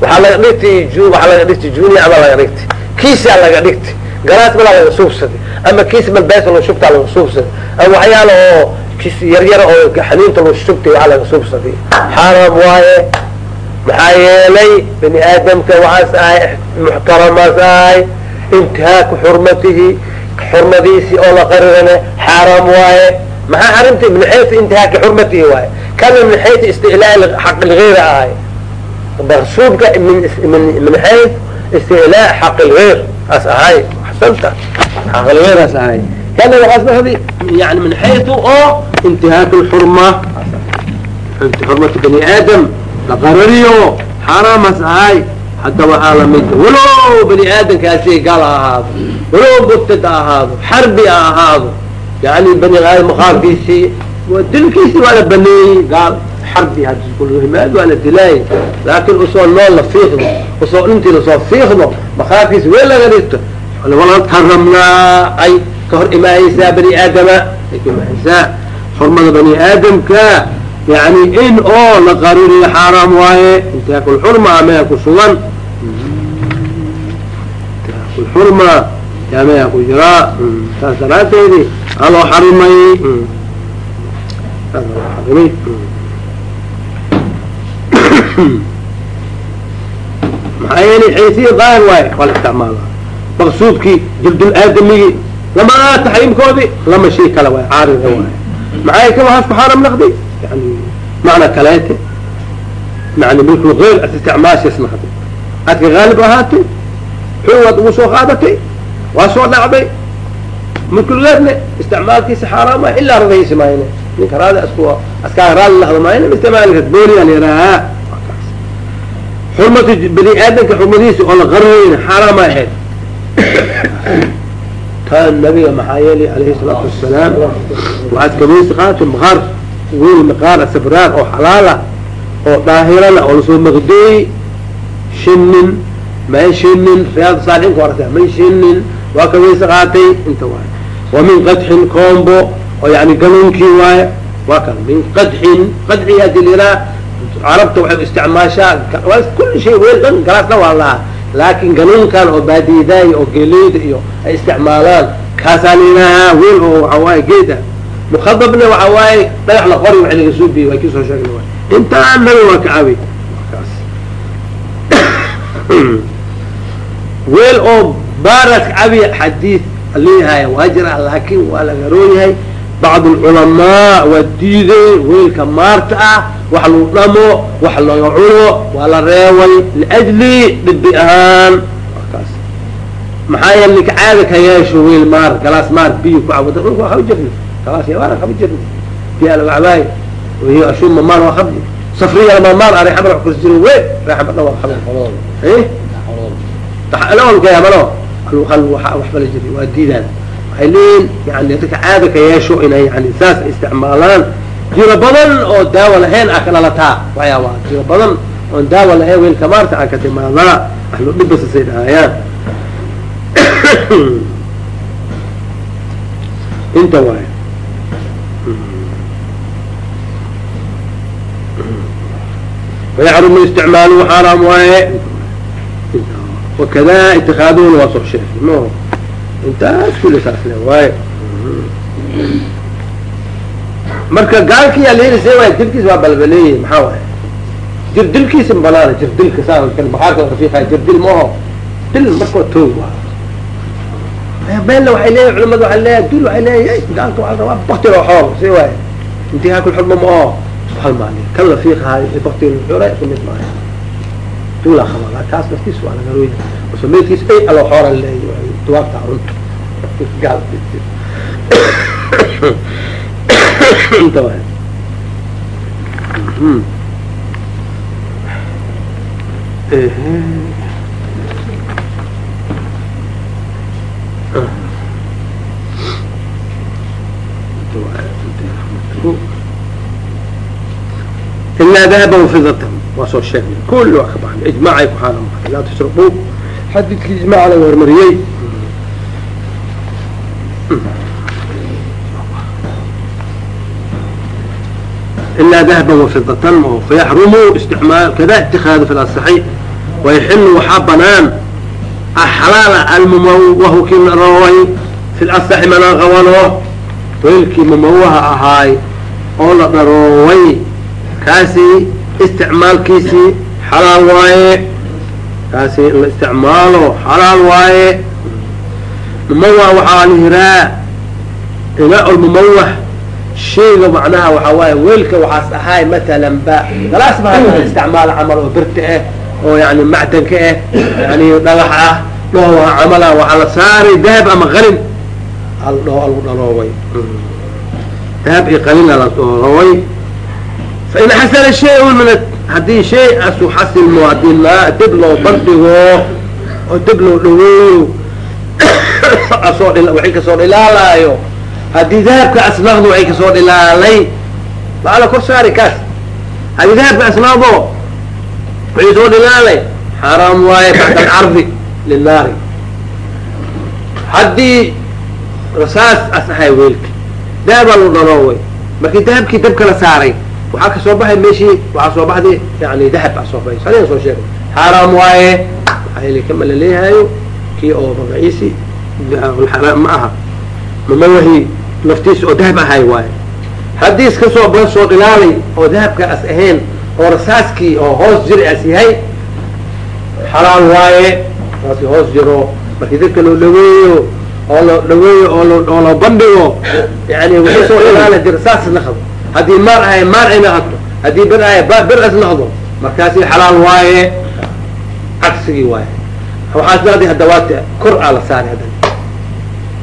waxaa laga dhigtay waxaa laga dhigtay juni ama laga dhigtay. Kiisaa laga dhigtay. Galaas malaa laga suubsaday ama kiis malbees loo shubtaa laga suubsaday ama waxyaala oo kiis yaryara oo xaniinta loo shubtay waxaa laga suubsaday xaaraam waaye maxaa yeelay bani aadamka waxaas ahay muxtaramaas ahay intihaaku xurmatihi xurmadiisii oo la qarirane xaaraam waaye. Maxaa xarimta min xaysu intihaaki xurmatihi waaye? Kana min xaysu isticlaa xaq ahay maqsuudka min xayu istilaa xaq as ahay. Axsanta xaq ahay. Kana waxaas mahdi yani min xaysu oo intihaak lxurma xurmati bani aadam la qarariyo. Xaaraamas ahay hadda waxaa la mid walow bani aadamkaasi gaal ha ahaado walow murtad ha ahaado xarbi ha ahaado yani bani aadam maqaarkiisii dilkiisii waa la baneeyey gaal xarbi hadkulhimaad waa la dilaayay laakin u soo nool la fiiqdo u soo intii la soo fiiqdo maqaarkiisi weel laga dhigto walad haramnaa ay ka hor imaahaysaa bani aadama ay ka imaahaysaa xurmada bani aadamka yani in oo la qaririyo xaaraam waaye intihaakulxurma ameha ku sugan. Intihaakulxurma ameha ku jiraa saas daraateedi aloo xarimay. Xarimay. Maxaa yeelay xaysiya daahir waaye waa la isticmaala maqsuudkii jildul aadamigii lama taxriimkoodii lama shay kale waay caarida waaye. Maxaa kama haas ku xaaram naqday yani macna kaleete yani milkul gayr ad isticmaashiis naqday adka haalib ahaatay xuwaad ugu soo qaadatay waa soo dhacday milkul gayrne isticmaalkiisa xaaraam waay ilaa radaysi maayne ninka raadi asku askaa raadi naqdo maayne isticmaali booliyaa la yihaahaa xurmata bani aadamka xurmadiisa oo la qariyeyna xaaraama ahayd taan nabiga maxaa yeelay alayhi salaatu weel maqaar sabraar oo xalaala oo daahirana oo la soo maqdeeyey. Shinin may shinin riyaad saalixiin ku aragtaa may shinin waa kamaysi qaatay inta waay wa min qadxin combo oo yani ganuunkii waaye waa kan min qadxin qadxi haddii liraa carabta waxay isticmaashaa kulli shay weel dhan galaasna waa lahaa. Laakin ganuunkan oo baadiyadaaya oo geeleyda iyo ay isticmaalaan kaasaa layidhaahaa weel oo waxa waaye geed mukadabna waxa waaye dhagax la qori wax laga soo biyey waa kii sheegna waay. Intaan nabi waa ka cabi kaas weel oo baaraas ka cabiya xadiid leeyahay waa jira laakin waa laga rooyahay bacd alculamaa waa diiday weelka maarta ah wax lagu dhamo wax laga cuno waa la reeway liajli dhibi ahaan. Kaas maxaa yeele ninka caada ka yeesho weel maar galaas maar biyo ku cabada dhulka waa kaba jirna galaas yawaana kaba jirna biyaa laga cabaayo wahiyo ashuma maar waa kabdi safriya lama maar a reexamar wax kursi jiro we reexamarna waa kabdi lawalkayamano waxba la jiri waa diidaan waxay leeyihiin yani dadka caada ka yeesho inay yani saas isticmaalaan jiro badan oo daawa lahayn a kalalataa waxyaaba jiro badan oon daawa lahayn weelka maarta a ka timaadaa ahlu dhibasasay dhahayaan inta waay ويحرم استعماله حرام waaye وkda اتikاaduna waa soo sheegay m intaas kuli saas le waayo marka gaalkii alrs waay dilkiis waa balbaleeyey maxaa waay jir dilkiisa banaana jir dilka saa bakaarka rafiiqa jir dil maho dil markoo toog waa beenna waxay leeyahy culamada waxay leeyahay dil waxay leeyahay gaalka waa rabaa bakti oo xool si waay intihaakul xukma ma a kan la fiiqahay ee baktiga lagu xooray isku mid maaha duulaa khabalaa kaas naftiis waa laga rooya oo meydkiis ay aloo xooran leeyahy waa runta gaal inta waay. Hmm. Inta dahaban wafidatan waa soo sheegnay kulli waa ka baxnay ijmaacay ku xaalan baxay laa tashrabuu xadiidkii ijmaaca laga hormariyey fayaxrumu isticmaal kada itikaadu fi lasaxi wayaxilu waxaa banaan axlaala almumawahu kii la rooway fi lasaxi mana qabano weelkii mumawaha ahaay oo la dharooway kaasi isticmaalkiisii xalaal waaye. Kaasi la isticmaalo xalaal waaye. Mumawah waxaa la yiraa inaa lmumawah shayga macnaha waxaa waaye weelka waxaas ahaay matalan ba. Galaas ba hadda isticmaal camal oo birta ah oo yani macdanka ah yani dhagax ah. Dhooha camala waxaa la saaray dahab ama qalin. Aldhoo algu dhalooway dahab iyo qalin ala dhalooway fain xasala shay-un min haddii shay asu xasilmo haddii naa dib loo bandhigo oo dib loo dhaweeyo asoo waxay ka soo dhilaalaayo haddii dahabka asnaqdo waxay ka soo dhilaalay baa la kor saari kaas haddii dahabka asnaqdo waxay soo dhilaalay xaaraam waaye bacda alcardi linaari haddii rasaas as ahay weelka dahabaa loo dhalooway markii dahabkii dabka la saaray waxaa ka soo baxay meeshii waxaa soo baxday yani dahab a soo baxay. Saliga soo sheegay. Xaaraam waaye waxaa kama la leeyahayo kii oo magaciisi ma aha. Mamawahi naftiisa oo dahab ahay waaye. Haddii iska soo ba soo dhilaalay oo dahabka as ahayn oo rasaaskii oo hoos jiri as yahay xalaal waaye saasi hoos jiro. Markii dadka loo dhaweeyo oo loo dhaweeyo oo oo loo bandhigo yani waxay soo dhilaala jir saas naqdo haddii maar ahay maar ay naqdo haddii bir ahay bir as naqdo markaasi xalaal waaye cagsigii waaye. Waxaas naqdi hadawaata kor aa la saari hadan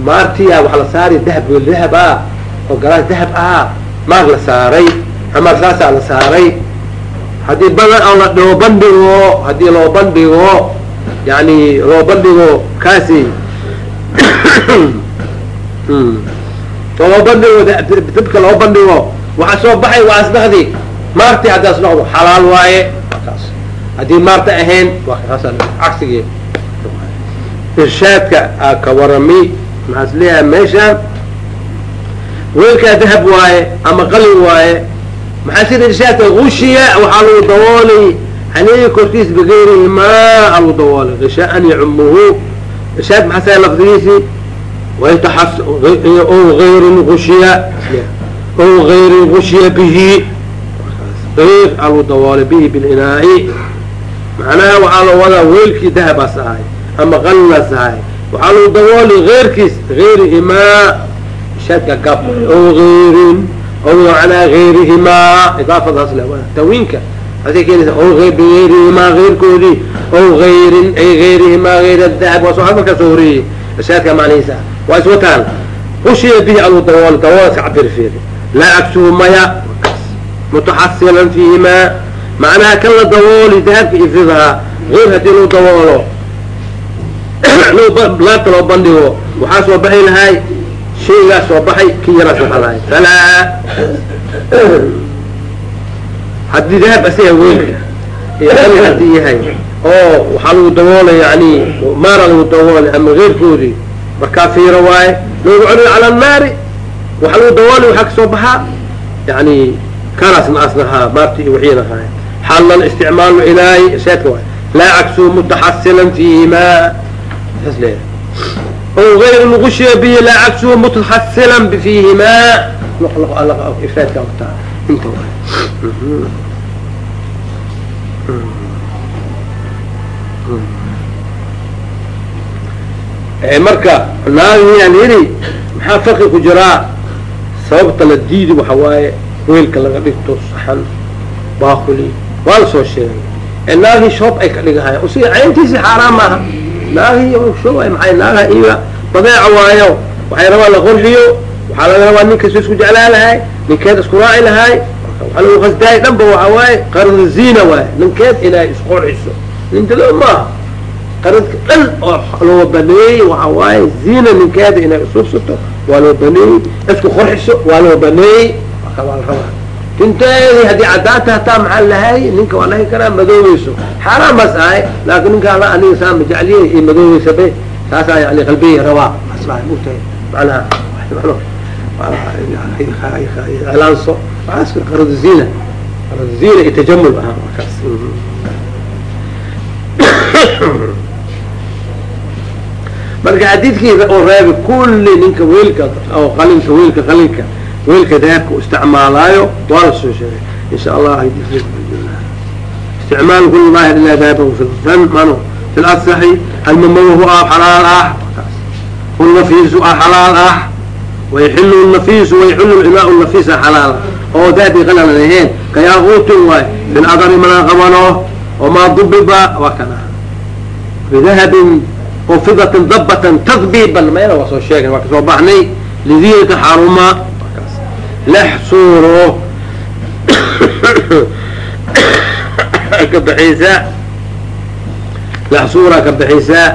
maartiya waxa la saari dahab wel dahab ah oo galaas dahab ah maar la saaray amar saasaa la saaray. Haddii badan oo la loo bandhigo haddii loo bandhigo yani loo bandhigo kaasi loo bandhigo dabka loo bandhigo waxa soo baxay waa asnaqdi maarti haddaas noqdo xalaal waaye. Haddii maarta ahayn cagsigii irshaadka aa ka warami. Maxaas leeyahay meeshaan weelkaa dahab waaye ama qalin waaye. Maxaa sida irshaadka gushiya? Waxaa lagu daboolay aleyhi korkiis bigayrihi maa lagu daboolay kishaan yacumuhu irshaad maxaa saya lafdigiisii waytaxas o gayrin gushiya o gayrin gushiya bihi ayr daboolay bihi bilinaa'i macnaha waxaa la wadaa weelkii dahabaas ahay ama qalinaas ahay waxaa lagu dabooli eyrkiis eyrihimaa shaadka gab o eyrin o manaa eyrihimaa idaafadaas le tawiinka asay keenaysa o beyrihimaa eyrkoodii o eyrin ay eyrihimaa eyr dahab waa soo halmarkaa soo horeeyey shaadka macnihiisa waa iswataan hushiya bihi alagu dabooli daboolka cabir fiiri laa agsuhu maya mutaxasilan fiihimaa macnaha kan la dabooli dahabka ifidaha eyr haddii lagu daboolo laabta loo bandhigo waxaa soo baxay lahay shaygaas soo baxay ki yaraa soo baxlahay falaa haddii dahab asiga weelka iyo ali haddii yahay oo waxaa lagu daboolay yani maara lagu daboolay ama keyrkoodii markaa fiiro waaye loogu celiyo cala annaari waxaa lagu daboolay waxaa ka soo baxaa yani kanaasna asnahaa maarti iyo wixiina ahaay xalan isticmaalu ilaahi shaadka waay. Laa cagsu mutaxasilan fiihima o غayr lغushya bihi laa cagsuhu mutaxasila fiihimaa ifraadka wataa inta marka naagiyaan yidhi maxaa farqi ku jiraa sababta la diidi waxa waaye weelka laga dhigto saxan baaquli waa la soo sheegay. Naagii shoob ay ka dhigahaya usiga cayntiisi xaaraan maaha. Naagii shooay maay naagaha iga badeeca waayo. Waxay rabaa la qorxiyo waxaa laga rabaa ninkasu isku jeclaa lahay ninkeed isku raaci lahay waxaa lagu qasdaayay dhanba waxa waaye qarada ziina waaye. Ninkeed inay isqorxiso nintado maaha qaradka dhan oo loo baneeyey waxa waaye ziina ninkeeda inay isuubsato waa loo baneeyey isku qorxiso waa loo baneeyey waa la rabaa tinteedi haddii cadaanta hataa maxaa lahay ninka waa lahi karaa madoobeyso xaaraan bas ahay laakin ninka aniga saa majacliye iyo madoobeysa be saasaa yani qalbiya rabaa manaha iclaanso waaas qarad zina qarad zina iyo ahaa markaas marka xadiidkii oo reebay kulli ninka weelka oo qalinka weelka qalinka weelka dahabka u isticmaalaayo waa la soo sheegay. Insha allah isticmaal kul daahir ila dahabahu fi lfan mano fi lasaxi almamahu ah xalaal ah nafiisu ah xalaal ah wayaxilu nafiisu wayaxilu imaa nafiisa xalaal oo dahabi qalala laheen kayaaquutin waay fi ladari mana qabano wamaa dubiba waa kana bidahabin oo fidatin dabatan tadbiban mayna waa soo sheegay waa ka soo baxnay lidiinata xaruma lex suuro ka baxaysaa lex suura ka baxaysaa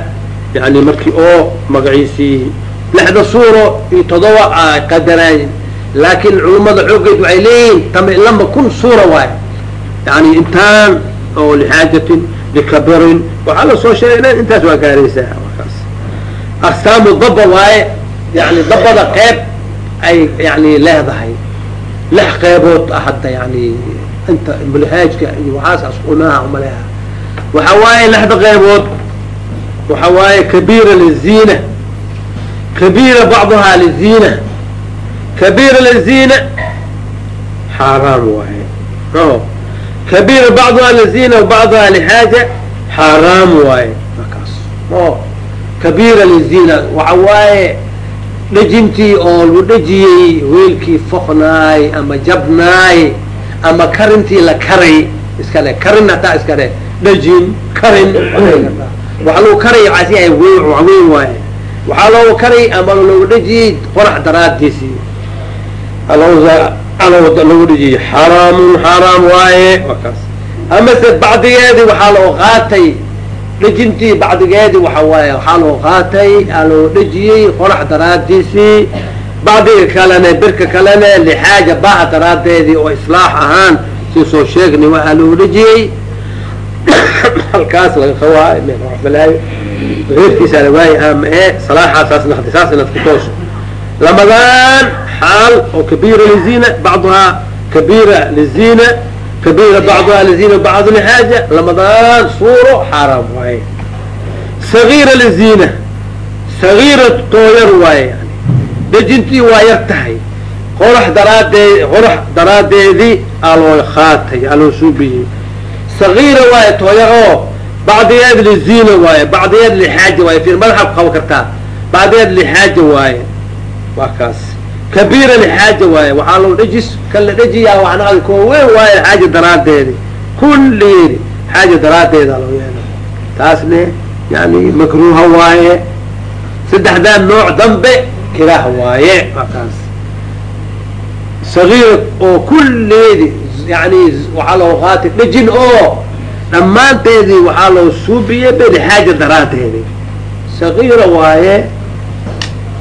yani markii oo magaciisii lexda suuro iyo todoba qadaraay laakin culummada xoogeed waxay leeyihiin tama lama kun suura waay yani intaan oo lixaajatin likabirin waxaa la soo sheegay intaas waa gaaraysaa aqsaamu daba waaye yani dabada qeyb ay yani leedahay. Lix qeybood ah hadda yani inta mulhaajka iyo waxaas asqunaha umaleha waxa waaye lixda qeybood waxa waaye kabiira lizina kabiira bacduhaa lizina kabiira lizina xaaraam waaye. O kabiira bacduhaa lizina wabacduhaa lixaaja xaaraam waaye. Markaas. O kabiira lizina. Waxa waaye dhejintii oo lagu dhejiyey weelkii foknaay ama jabnaay ama karintii la karay iska le karin hataa iska le dhejin karin. Waxaa lagu karay asi ay weyn weyn waaye. Waxaa loogu karay ama loogu dhejiyey qorax daraadiisii lagu dhejiyey. Xaraamun xaaraam waaye. Wakaas amase bacdigeedii waxaa loo qaatay dhejintii bacdigeedii waxa waaye waxaa loo qaatay aa loo dhejiyey qorax daraadiisii bacdiga kalena birka kalena lixaaja baaha daraadeedii oo islaax ahaan si soo sheegnay waxaa loo dhejiyey. Halkaas laga qabaayo meelbalaayo reerkiisaa lawaayi ama ee salaaxaasaas naqdi saas inaad ku tooso. Lamadaan xaal oo kabiira lizina bacduhaa kabiira lizina kabiira bacduhaa lizina bacdu lixaaja lamadaan suuro xaaraam waaye sagiira lizina sagiira tooyar waaye yani dejintii waa yar tahay qorax daraadee qorax daraadeedii aa loo qaatay aa loo suubiyey sagiira waaye tooyar oo bacdigeed lizina waaye bacdigeed lixaaja waaye madaxa ku qaban kartaa bacdigeed lixaaja waaye waa kaas kabiira lixaaja waaye waxaa loo dhejis kan la dhejiyaa waxnaqadi koo weyn waaye xaaja daraadeedi kulligeedi xaaja daraadeeda loo yeela taasne yani makruuha waaye saddexdaa nooc dambe kiraaha waaye waa kaas sagiira oo kulligeedi yani waxaa loo qaatay dhejin oo dhammaanteedii waxaa loo suubiyey belixaaja daraadeedi sagiira waaye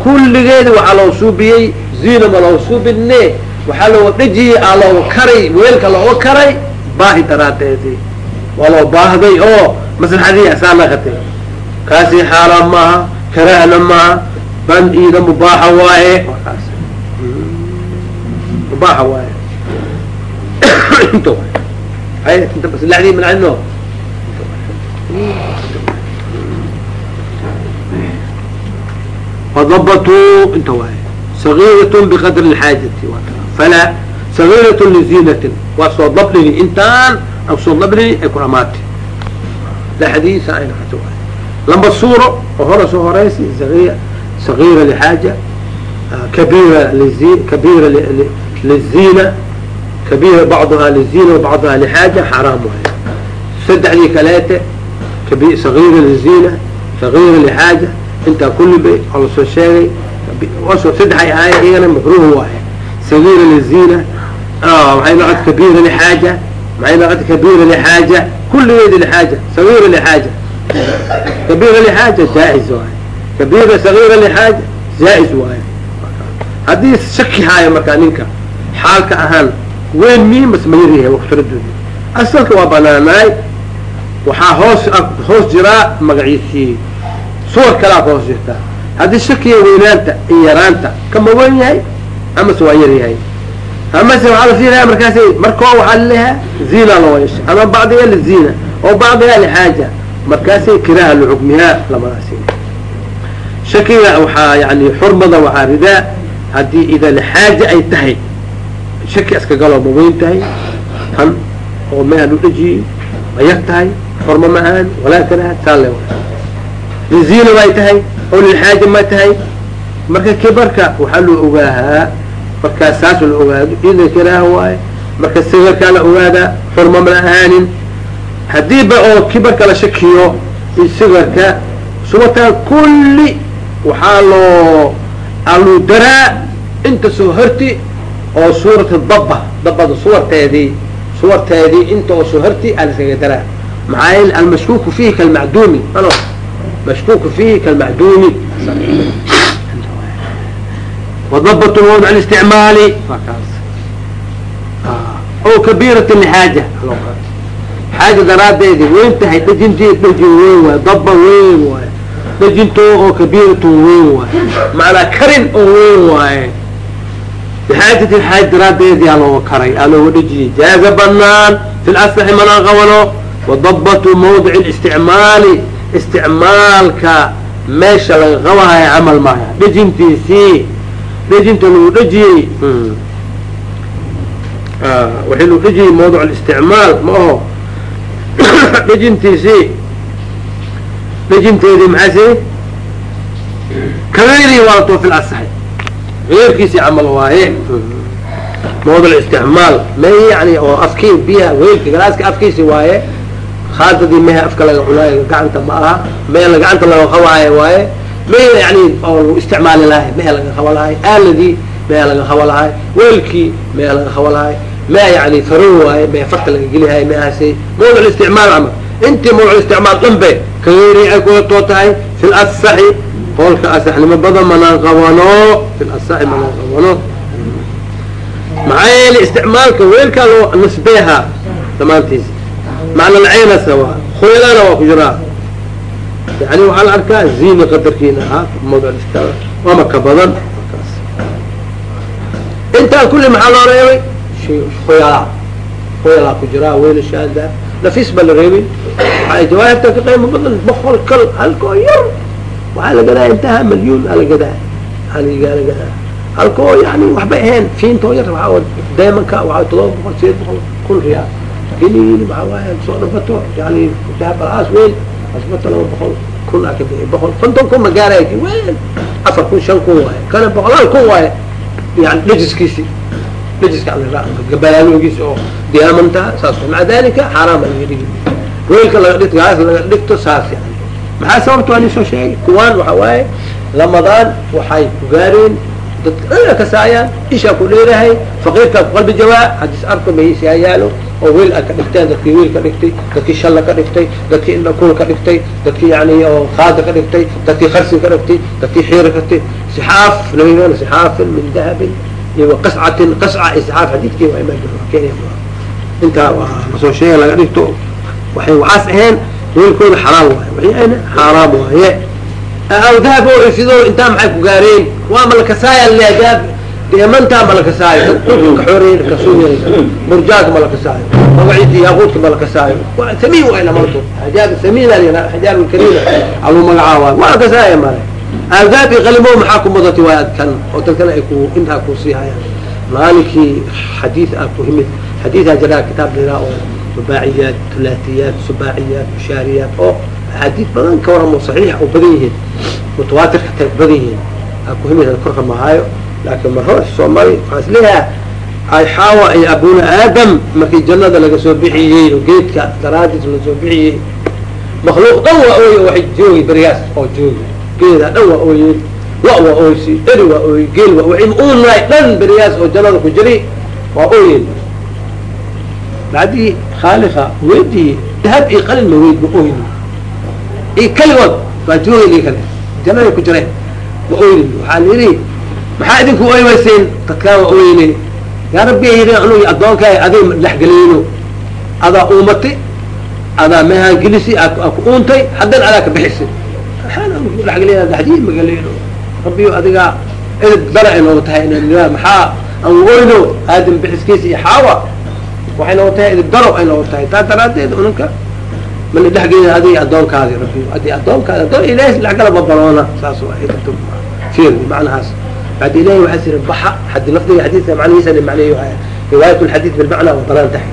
kulligeedi waxaa loo suubiyey zina ma loo suubine waxaa loo dhejiyey aa looga karay weelka looga karay baahi daraadeedii waa loo baahday oo maslaxadii asaa naqatay kaasi xaaraan maaha karaahna maaha ban iida mubaaxa waaye mubaaxa waaye inta maslaxdii manacino fadabatuu inta waay sagiirat biqadri lxaajati falaa sagiirat lizinatin waa soo dabdhigi intaan an soo dabdhigi ay ku dhamaatay laxdiisa ayna hato waay lamba suuro oo hore soo horeysi sagiira lxaaja kabiira kabiira lizina kabiira bacduhaa lizina wabacduhaa lxaaja xaraam waay saddexdii kaleete sagiira lizina sagiira lxaaja intaa saddex ay ahaayeen iyagana makruuh waaye. Sagiira lizina maxay banaanaay waxaa hoos hoos jiraa magaciisii suwar kalaa ka hoos jirtaa haddii shakiya weynaanta iyo yaraanta kama weyn yahay amase waa yar yahay. Amase waxaa la fiilaya markaas markoo waxaa laleeyaha zina loo yeesha ama bacdiga lizina oo bacdiga lixaaja markaasay kiraha lixukmihaa lamadaasi shakiga waxaa yani xurmada waxaa ridaa haddii ida lixaaja ay tahay. Shaki iska galoo ma weyn tahay. Tan oo meha lu ma yar tahay. Xurma ma-aan walaa karaha taa le lizina may tahay oo lilxaaja ma tahay? Marka kibarka waxaa loo ogaahaa. Markaas saas la ogaado ida karaaha waaye marka sigarkaa la ogaadaa xurma ma ahaanin. Haddiiba oo kibarka la shakiyo sigarka subataan kulli waxaa loo aluu daraa inta soo horti oo suurata daba dabada suwarteedii suwarteedii inta oo soo horti aliskaga daraa. Maxaa almashkuuku fihi kalmacduumi ano mashkuuku fihi kalmacduumi وضبط الوضع الاستعمالي او كبيرة لحاجة حاجة دراديدي وين تحي دجنتي دجن وين واي ضبة وين واي دجنتو او كبيرة وين واي معنى كرن او وين واي بحاجة الحاجة دراديدي الو كري الو دجي جاز بنان في الأصح من غولو وضبط موضع الاستعمالي isticmaalka meesha laga qabahayo camal maaha. Dhejintiisii dhejinta lagu dhejiyey ah, waxay lagu dhejiyey mawduc isticmaal ma aho dhejintiisii dhejinteedii maxaase kagayrihi waa tofil asaxi eyrkiisii camal waaye. Mawduc isticmaal ma yani oo afkii biyaha weelka galaaska afkiisi waaye haadadii mehe afka laga cunaayo gacanta ma aha. Meela gacanta laga qabaayo waaye me yani oo lagu isticmaali lahay mehe laga qaba lahay. Aaladii mehe laga qaba lahay. Weelkii mehe laga qaba lahay. Me yani farow waaye mehe farta laga gelihay mehaasay mawduc isticmaal camal intii mawduc isticmaal dhanbe kageyri ay kulatoo tahay fi lasaxi qolka asaxnimo badan manaan qabano fi lasaxi manaan qabano. Maxaa yeele isticmaalka weelkaa loo nisbeha damaantiisa macna lacayna sawa khoyadana waa ku jiraa. Yani waxaa la arkaa zini qadarkiina ahaa mawdicka ama ka badan. Intaa kulli maxaa loo reebay? Khoyalaa khoyalaa ku jiraa weelashaada nafiis baa la reebay. Waxaa jawaahirta ka qiimo badan boqol kal halkoo yar. Waxaa la gadaa intaha milyuun ala gadaa. Aligaala gadaa halkoo yani waxbay ahayn fiinto yar waa deymanka waa todoba boqol sideed boqol kun riyaal keligiin waxaa waaye soo dhabato yani dahabalaas weyn asbato laba boqol kun aa ka bixi boqol konton kun ma gaaraya weyn afar kun shan kun waaye kana boqolaal kun waaye yani dhejiskiisi dhejiska gabalaaloogiisa oo diyaamanta saas maca dalika xaaraam laga dhigi weelka laga dhigt gaas laga dhigto saas yani maxaa sababta waan isoo sheegay kuwaan waxa waaye ramadaan waxay ku gaareen dadka dhan kasaayaan ishaa ku dheerahay faqiirkaa ku qalbi jawaa hadis arko maysiyaa yaalo oo a ka dhigteen dadkii weel ka dhigtay dadkii shalla ka dhigtay dadkii indhakul ka dhigtay dadkii yani qaada ka dhigtay dadkii kharsi ka dhigtay dadkii xiira ka dhigtay. Sixaaf nabigan sixaafin min dahabin iyo qascatin qasca isxaaf xadiidkii waa imaa jiro kenya intaa la soo sheega laga dhigto waxay waxaas ahayn weelkooda xalaal waaye waxay ahayna xaaraam waaye. Aw dahab oo ifido intaa maxay ku gaareen? Waa malakasaaya le dahab deemantaa malakasaayo ka xoreyn kasuuy burjaaka malakasaayo magaciisa yaaquudka malakasaayo waa samiin waa lamarto xajaab samiin xajaab kariima. Aluu magacaawaayo malakasaaya male aadaab iyo qalimo maxaa ku mudati waa kan. Oo dadkana ay ku intaa ku sii hayaan. Maalinkii xadiid aa ku himid. Xadiidaa jiraa kitaab liraa oo subaaciyaat thulaatiyaat subaaciyaat mushaariyaat. Oo axaadiid badan ka waramo saxiix oo badan yihiin. Mutawaatirka ta badan yihiin. Aa ku himid korka mahaayo laakiin mar hore soomaali waxaan isleeyaha ay xaawa iyo abuna aadam markii jannada laga soo bixiyey oo geedka daraadiis la soo bixiyey makhluuq dhan waa ooye waxay joogi berigaas oo joogi. Geeda dhan waa ooyeen wa waa ooysi eri waa ooye geel waa waxay uunaay dhan berigaas oo jannada ku jiri waa ooyeen bacdii khaaliqa weydii dahab iyo qalin ma weyd ma ooyni iyo kaligood waa joogeen iyo kale jannaday ku jireen ma ooynin waxaa la yidhi maxaa idinku oymayseen dadkaan waa ooyne yaa rabbi anu adoonkaa adig dhexgeliyno adaa uumati adaa mehaan gelisi ku uuntay haddana adaa ka bixisi. Dhexgeliya daxdii magaleyno rabbiyo adigaa edib dara inooga tahay ina maxaa aan oyno aadam bixiskiisa iyo xaawa. Waxay nooga tahay edib daro ay nooga tahay. Taa daraadeed unanka mana dhexgelina adig adoonkaadi rabbiyo adi adoonkaadi adoon ilahi dhexgala babaloona saas ir macnahaas bacd ilahi waxaa siri baxa xadi lafdiga xadiidka macnihiisa macneeyo riwaayat lxadiid bilmacna waa banaan tahay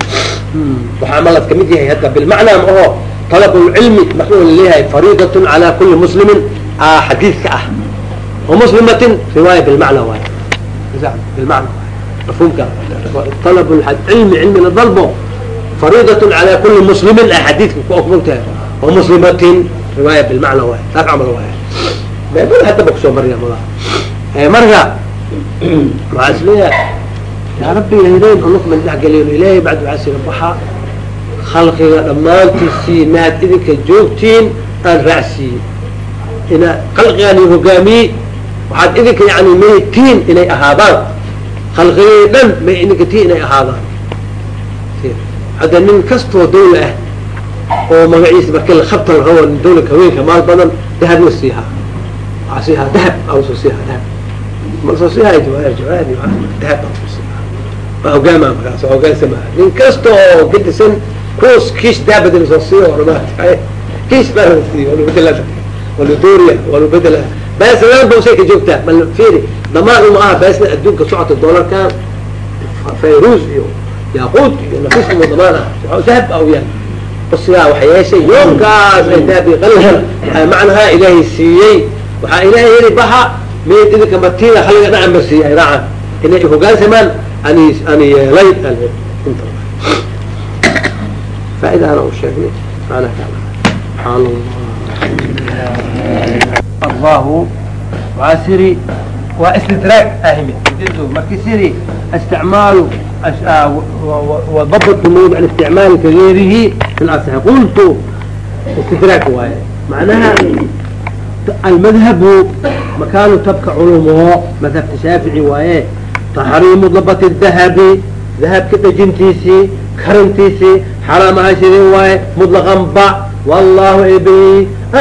waxaa malad kamid yahay hadda bilmacna ma aho طلب العلم مxuu laleeyahay فريضة على كuلi مسلم xadيiثka ah ومسلمة رواية بالمعنى waay بالمعنى مفهومka طلب علم علمina ضلبo فريضة على كuلi مسلم xadيiثka kuogtahay ومسلمة رواية بالمعنى waay taas cمل waay bl hadaba kusoo marya marka waxaa is leeyahay ya rabbi ilayn unuk man dhexgeliyo ilahay bacd waxaa sira baxa khalqiga dhammaantiisii maad idinka joogtiin aan raacsiiyey ina khalqigaan hogaamiyey waxaad idinka yani maytiin inay ahaadaan. Khalqigii dhan may idinka tiin inay ahaadaan. Hadda nin kastoo dawla ah oo magaciisa marki la khabta dawlaka haweenka maal badan dahab la siihaa waa siihaa dahab ausoo siihaa dahab masoo siihaa jawaar jawaari dahab ausoo siihaa waa hogaama markaas hogaansama nin kasta oo gadisan kuus kiis daabadin soo siiyo ormaa kiis baa la siiyo walubedela waludoriya walubedela bes laba bawsay ka joogtaa mal fiiri. Dhamaan uma aha beesna adduunka socota doolarkan fayrus iyo yaaquud iyo nafismo dhamaan ah dahab aw yaal. Usigaa waxa yeeshay yoomkaas ay dahabi qalhan macnaha ilaahay siiyey? Waxaa ilaahay yiri baxa mid idinka matiida haliga dhacan ba siiyay raacan inay hogaansamaan ani ani yeelay inta فائدة أنا أشياء معنى سبحان الله وعسري واستدراك أهمي مركسيري استعمال وضبط النموذج عن استعمال كغيره في الأصح قلت استدراك واي معناها المذهب مكان تبقى علومه مذهب الشافعي وايه تحريم ضبط الذهب ذهب كده جنتيسي karintiisii xaraam ahashidin waaye muطlaqan ba wallahu ebi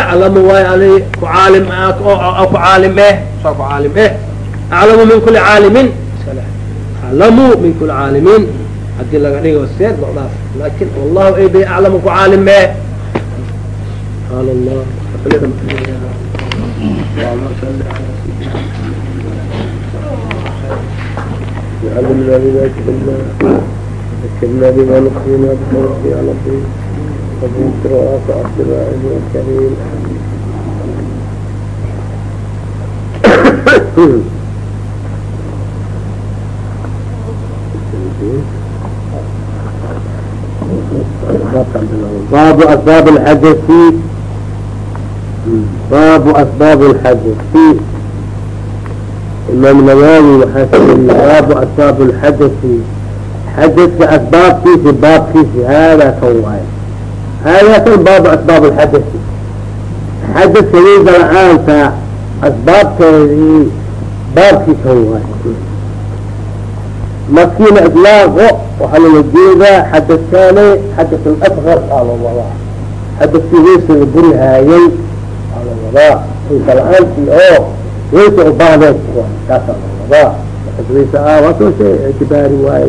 aclamu waay ani ku caalim ku caalim eh saa ku caalim eh aclamu min kuli caalimin aclamu min kuli caalimin hadii laga dhigo seed loo dhaaf lakin wallahu ebi aclamu ku caalim eh subxaan allah علمنا بما كتبنا ذكرنا بما نقينا بخيرك يا لطيف وبذكر وآفاق بما الكريم باب أسباب الحدث باب أسباب الحدث إمام نووي وحسن باب أسباب الحدث حدث أسباب كيس باب كيس هذا كواي هذا كان باب أسباب الحدث حدث يوجد الآن أسباب كذي waxaa la wadaa xiisa la'aantii oo weysa u baahdeed kaasaa la wadaa weysa ah waa soo sheey ictibaari waaye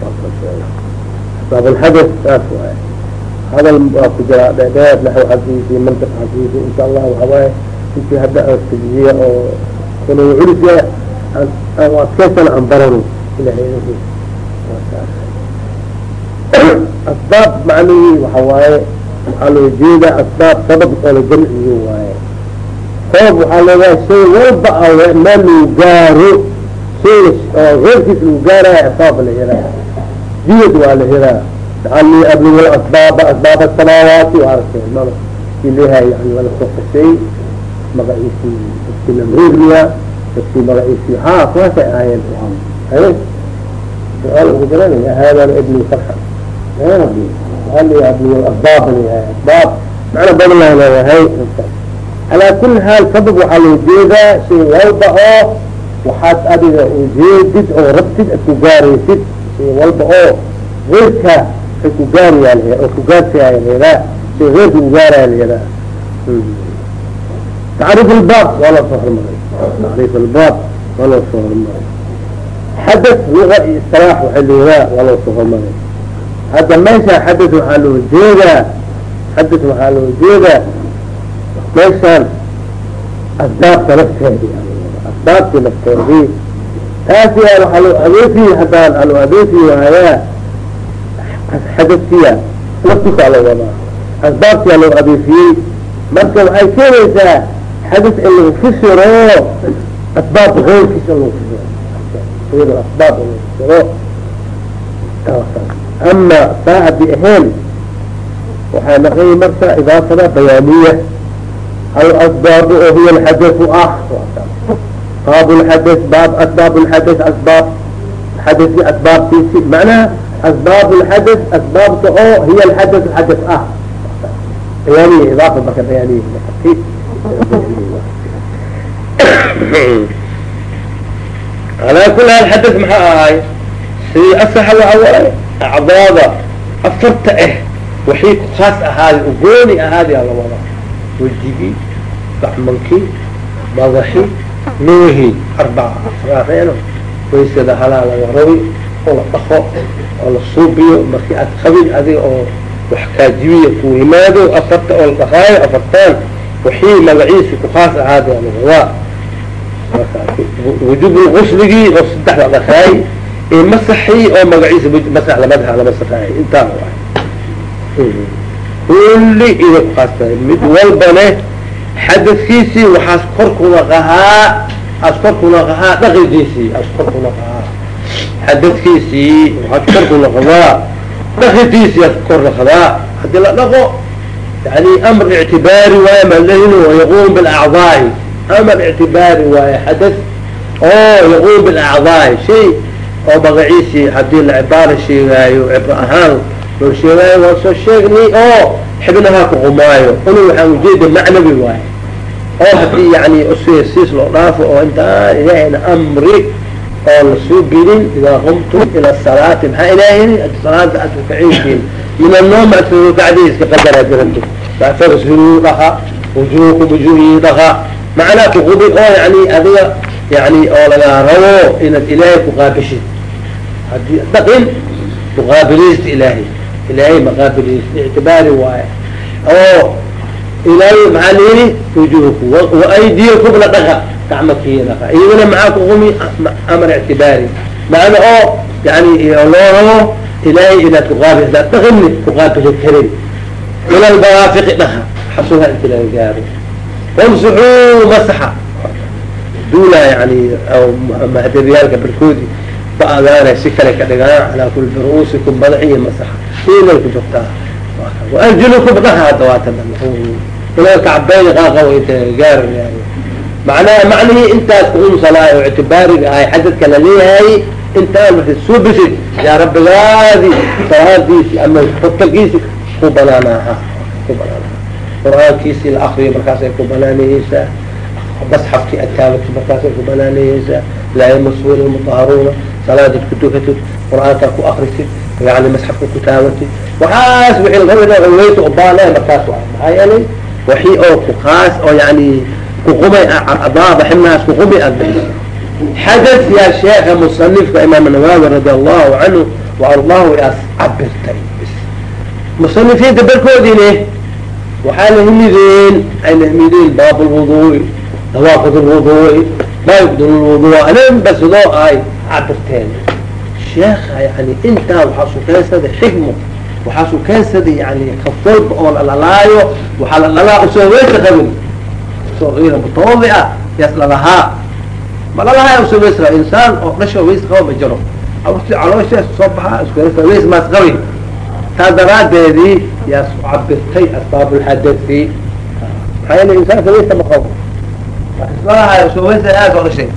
waa soo sheegay asbaab saas waaye hadal waa ku jiraa dheedheer naxw xadiisi mantiq xadiisi insha allah waxawaaye intii hadda aan fijiya oo oh, kunuga culiga aan ah, ah, adkeysana aan barano ilahay asbaab macnihii waxawaaye waxaa loo jeedaa asbaab sabab oo la waaye. Sabab waxaa loogaa shay walba a maa gaaro. Shayga oo heerkiis lou gaaraayo asbaab la helaa. Jiyad waa la helaa. Lacalii abluga asbaaba asbaab asamaawaati waa arkeen mala ilaha yani waa la soo qasay magaciisi dadkii mamhuuriya dadkii magaciisi haa kuwaasay aayeen suaal ugu daranaya haadana ibnu farxa asbaab leeyahay asbaab macno badan la leeyahay calaa kuli xaal sabab waxaa loo jeedaa shay walba oo waxaad adiga ujeedid oo rabtid ad ku gaaraysid shay walba oo heyrka ay ku gaariyaa la oo ku gaarsiyaaya layadaa shay heyrka ku gaaraya layadaa tacriif albaab waa loo hormaray tacriif albaab waa loo soo hormaray xadad luqa iyo istilaax waxay leeyadaa waa loo soo hormaray hadda meeshaan xadath waxaa loo jeedaa xadath waxaa loo jeedaa meeshaan asbaabta lafteedi asbaabtii lafteedii taasi waxaa loo adeefiy haddaan aloo adeefi waayaa xadadkiya laftiisa loo wadaa asbaabtiyaa loo adeefiyey marka waxay keenaysaa xadad in lagu fisiro asbaabka hoolkiisa lagu fisiro iyado asbaab lagu fisiro ama baacdi ahayn waxaa naqayay marka idaafada bayaaniya alasbaab oo hiy axadau ah baab ada baab asbaab xada asbaab xadai asbaabtiisi macnaha asbaab lxada asbaabta oo hiy alxada xada ah bayaaniya idaafa marka bayaaniya ala kuli haal xada maxaa ahaay asaxa waxa waay acdaada afarta eh, ah waxay ku khaas ahaada ugooni ahaada ala wada wejigii gacmalkii madaxii nohii arbaca afraareeno waysada halaa rabi oo la dhaqo oo la suubiyo markii aad qabin adi oo wax kaajibiya ku yimaado afarta oo la dhaqaayo afartaan waxii magaciisi ku khaas ahaada ala wadaa. Marka wujuubulqusligii oo saddexda dhaqaay masaxii oo magaciisa masax lamadaha lama saqaay intaa waay kulli ida ku mid walbane xadadkiisii waxaas korkuna qahaa as korkuna qahaa dhaqidiisii as korkuna qahaa xadadkiisii waxaas korkuna qadaa dhaqidiisii as kor haddii la dhaqo yani amr ictibaari waaye malahino yaquum bilacdaai amar ictibaari waaye xadad oo yaquum bilacdaai shay oo magaciisii haddii la cibaara sheegaayo cibro ahaan loo sheegaayo waan soo sheegnay oo xibnahaa ku qumaayo. Unu waxaan ujeeda macnabi waayo oo haddii yani usiisiis loo dhaafo oo intaan ilaahayna amri oo la soo gelin idaa qumtum ila salaati maxaa ilaahayni ad salaada aad ukaceysiin min anoom ad kacdii iska qadaraa jiranta fafagsiruu dhaha wujuukum wujuuhii dhaha macnaa kuqubi oo yani adiga yani oo lagaa rabo inaad ilaahay kuqaabishid haddii dhaqin muqaabilista ilaahay ilaahay maqaabilista ictibaari waaye oo ilaahay maxaa layidhi wujuhuku waaydiyakum la dhaqa gacmakiya dhaqa iyagana maxaa kuqumi amar ictibaari macna oo yani loo rabo ilaahay inaad kuqaabil hadaad dhaqini kuqaabili karin ila lbaraafiqi dhaha xasuha inti laga gaaro wamsaxuu masaxa duula yani mahdabyaalka barkoodi ba'daana si kale ka dhigaan calaa kuli biru'uusikum madaxiya masaxa inay ku jirtaa waarjulukum dhaha hadda waata ila kacbayn qaaqa inta gaar macnaha macnihii intaas kuunsalaayo ictibaariga ahay xadadka la leeyahay intaan marka soo bisid yaa rabbigaadi salaadiisi ama hortagiisi ku banaanaha ku banaanaha qur'aankiisii la akriyo markaasay ku banaanayeysaa basxafkii ataabati markaasay ku banaanayeysaa laa yamasuuna almutaharuuna salaadad ku tukatid qur'aankaa ku akrisid yani masxafka ku taabatid waxaas wixii rabina weyta ubaanay markaas waa maxaa yeelay waxii oo ku kaas oo yani kuqumay adaaba xibnahaas kuqumay aad bixisa xadad yaa sheekha musanifka imaam nawawi radi allahu canhu wa allahu yaas cabirtay musanifiinta barkoodiine waxaa la himideen ay la himideen baab lwuduui dawaaqid lwuduui ma yubdil lwudua anan ba sidoo ay cabirteen sheekha yani intaa waxaasu keensaday xikmo waxaasu keensaday yani kaf walba oo lalalaayo waxaa lalalaa u soo weysa qabin u soo mutawadia yaas lalahaa ma lalahaa u soo weysa qaba insaan oo dhasho weysa qaba ma jiro awrti calooshaas soo baxaa isku weys maas qabin. Taa daraadeedii yaas cabirtay asbaab lxadai maxaa yeele insaanka weysa ma qabo. Islalahaa u soo weysa aa soo dhashay